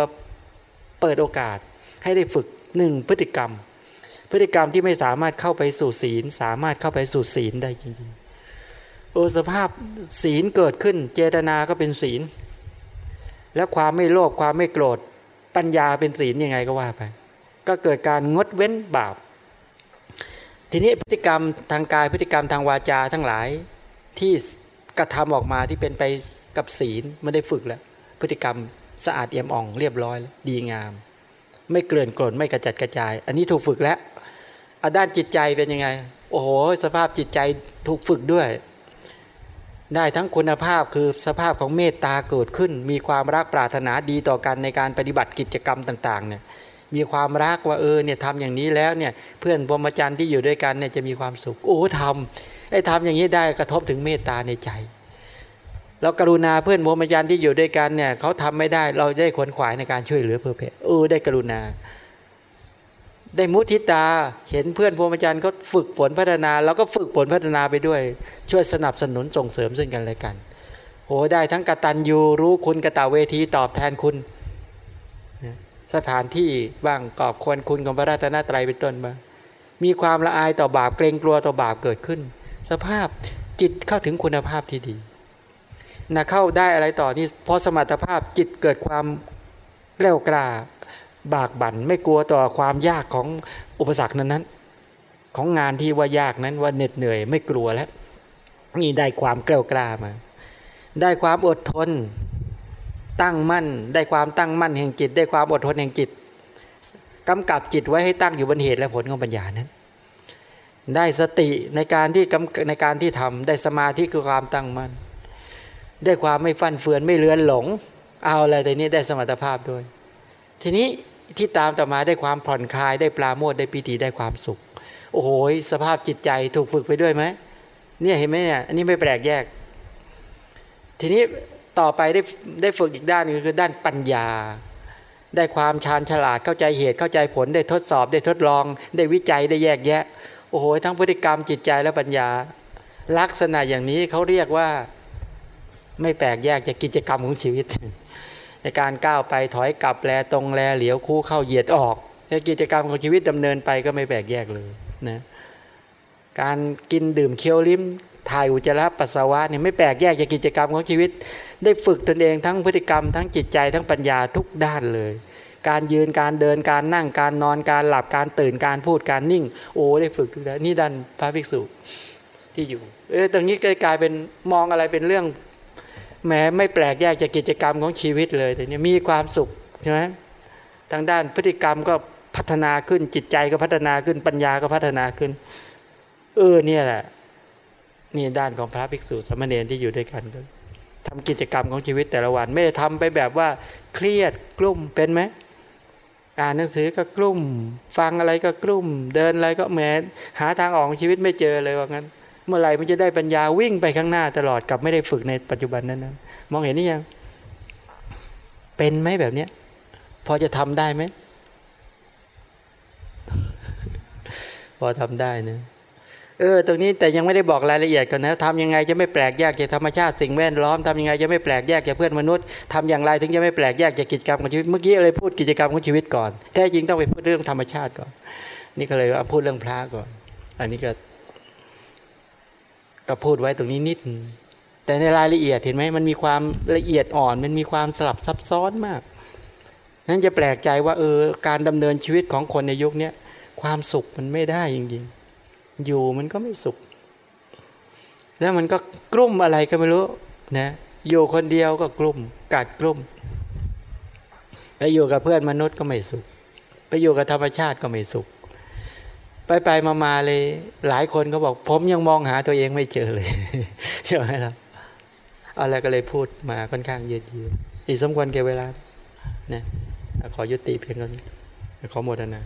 เปิดโอกาสให้ได้ฝึกหนึ่งพฤติกรรม พฤติกรรมที่ไม่สามารถเข้าไปสู่ศีล สามารถเข้าไปสู่ศีลได้จริงๆ โอสภาพศีลเกิดขึ้น เจตนาก็เป็นศีล และความไม่โลภความไม่โกรธปัญญาเป็นศีลยังไงก็ว่าไปก็เกิดการงดเว้นบาป ทีนี้พฤติกรรมทางกายพฤติกรรมทางวาจาทั้งหลายที่กระทำออกมาที่เป็นไปกับศีลไม่ได้ฝึกแล้ว พฤติกรรมสะอาดเอี่ยมอ่องเรียบร้อยแล้วดีงาม ไม่เกลื่อนกลนไม่กระจัดกระจาย อันนี้ถูกฝึกแล้วอด้านจิตใจเป็นยังไง โอ้โห สภาพจิตใจถูกฝึกด้วย ได้ทั้งคุณภาพคือสภาพของเมตตาเกิดขึ้น มีความรักปรารถนาดีต่อกันในการปฏิบัติกิจกรรมต่างๆเนี่ยมีความรักว่าเออเนี่ยทำอย่างนี้แล้วเนี่ยเพื่อนพรหมจรรย์ที่อยู่ด้วยกันเนี่ยจะมีความสุขโอ้ทำไอ้ทำอย่างนี้ได้กระทบถึงเมตตาในใจ แล้วกรุณาเพื่อนพรหมจรรย์ที่อยู่ด้วยกันเนี่ยเขาทำไม่ได้เราได้ขวนขวายในการช่วยเหลือเพื่อเพเออได้กรุณา ได้มุทิตาเห็นเพื่อนพรหมจรรย์เขาฝึกฝนพัฒนาเราก็ฝึกฝนพัฒนาไปด้วย ช่วยสนับสนุนส่งเสริมซึ่งกันและกันโอ้ได้ทั้งกตัญญูรู้คุณกะตเวทีตอบแทนคุณ สถานที่บ้างกอบควรคุณของพระราชนาไตรเป็นต้นมา มีความละอายต่อบาปเกรงกลัวต่อบาปเกิดขึ้น สภาพจิตเข้าถึงคุณภาพที่ดีนะเข้าได้อะไรต่อนี่เพราะสมรรถภาพจิตเกิดความเกล้ากล้า บากบั่นไม่กลัวต่อความยากของอุปสรรคนั้นนั้นของงานที่ว่ายากนั้นว่าเหน็ดเหนื่อยไม่กลัวแล้วนี่ได้ความเกล้ากล้ามา ได้ความอดทน ตั้งมั่น ได้ความตั้งมั่นแห่งจิต ได้ความอดทนแห่งจิตกำกับจิตไว้ให้ตั้งอยู่บนเหตุและผลของปัญญานั้น ได้สติในการที่ในการที่ทำได้สมาธิคือความตั้งมั่นได้ความไม่ฟั่นเฟือนไม่เลือนหลง เอาอะไรแต่นี้ได้สมรรถภาพด้วย ทีนี้ ที่ตามต่อมาได้ความผ่อนคลายได้ปลาโมดได้ปีติได้ความสุข โอ้โหสภาพจิตใจถูกฝึกไปด้วยไหมเนี่ยเห็นไหมเนี่ยอันนี้ไม่แปลกแยก ทีนี้ต่อไปได้ได้ฝึกอีกด้านนึงคือด้านปัญญา ได้ความชาญฉลาดเข้าใจเหตุเข้าใจผลได้ทดสอบได้ทดลอง ได้วิจัยได้แยกแยะ โอ้โห ทั้งพฤติกรรมจิตใจและปัญญา ลักษณะอย่างนี้เขาเรียกว่า ไม่แปลกแยกจากกิจกรรมของชีวิต ในการก้าวไปถอยกลับแลตรงแลเหลียวคู่เข้าเหยียดออกในกิจกรรมของชีวิตดำเนินไปก็ไม่แปลกแยกเลยนะการกินดื่มเคี้ยวลิ้มถ่ายอุจจาระปัสสาวะเนี่ยไม่แปลกแยกจากกิจกรรมของชีวิต ได้ฝึกตนเองทั้งพฤติกรรม ทั้งจิตใจทั้งปัญญาทุกด้านเลย การยืนการเดินการนั่งการนอนการหลับการตื่นการพูดการนิ่ง โอ้ได้ฝึกแล้วนี่ดันพระภิกษุที่อยู่ เออตรงนี้กลายเป็นมองอะไรเป็นเรื่อง แม้ไม่แปลกแยกจากกิจกรรมของชีวิตเลยแต่นี้มีความสุขใช่ไหมทางด้านพฤติกรรมก็พัฒนาขึ้นจิตใจก็พัฒนาขึ้นปัญญาก็พัฒนาขึ้น เออเนี่ยแหละนี่ด้านของพระภิกษุสมณเณรที่อยู่ด้วยกันก็ทำกิจกรรมของชีวิตแต่ละวัน ไม่ได้ทำไปแบบว่าเครียดกลุ่มเป็นไหมอ่านหนังสือก็กลุ่ม ฟังอะไรก็กลุ่ม เดินอะไรก็แหมหาทางออกของชีวิตไม่เจอเลยว่างั้น มื่อไหร่มันจะได้ปัญญาวิ่งไปข้างหน้าตลอดกับไม่ได้ฝึกในปัจจุบันนั้นนะมองเห็นนี่ยัง เป็นไหมแบบเนี้ย พอจะทำได้ไหมพอทำได้นะเออตรงนี้แต่ยังไม่ได้บอกรายละเอียดกันนะทำยังไงจะไม่แปลกแยกจากธรรมชาติสิ่งแวดล้อมทำยังไงจะไม่แปลกแยกจากเพื่อนมนุษย์ทำอย่างไรถึงจะไม่แปลกแยกจากกิจกรรมของชีวิตเมื่อกี้อะไรพูดกิจกรรมของชีวิตก่อนแท้จริงต้องไปพูดเรื่องธรรมชาติก่อน นี่ก็เลยว่าพูดเรื่องพระก่อน อันนี้ก็ ก็พูดไว้ตรงนี้นิด แต่ในรายละเอียดเห็นไหมมันมีความละเอียดอ่อน มันมีความสลับซับซ้อนมากนั้นจะแปลกใจว่าเออการดำเนินชีวิตของคนในยุคนี้ความสุขมันไม่ได้จริงๆอยู่มันก็ไม่สุข แล้วมันก็กลุ่มอะไรก็ไม่รู้นะอยู่คนเดียวก็กลุ่มกัดกลุ่มไปอยู่กับเพื่อนมนุษย์ก็ไม่สุข ไปอยู่กับธรรมชาติก็ไม่สุข ไปไปมามาเลย หลายคนก็บอก ผมยังมองหาตัวเองไม่เจอเลยใช่ไหมครับอะไรก็เลยพูดมาค่อนข้างเยืดเยื้ออีสมควรแก่เวลานะขอยุติเพียงเท่านี้ขอหมดนะ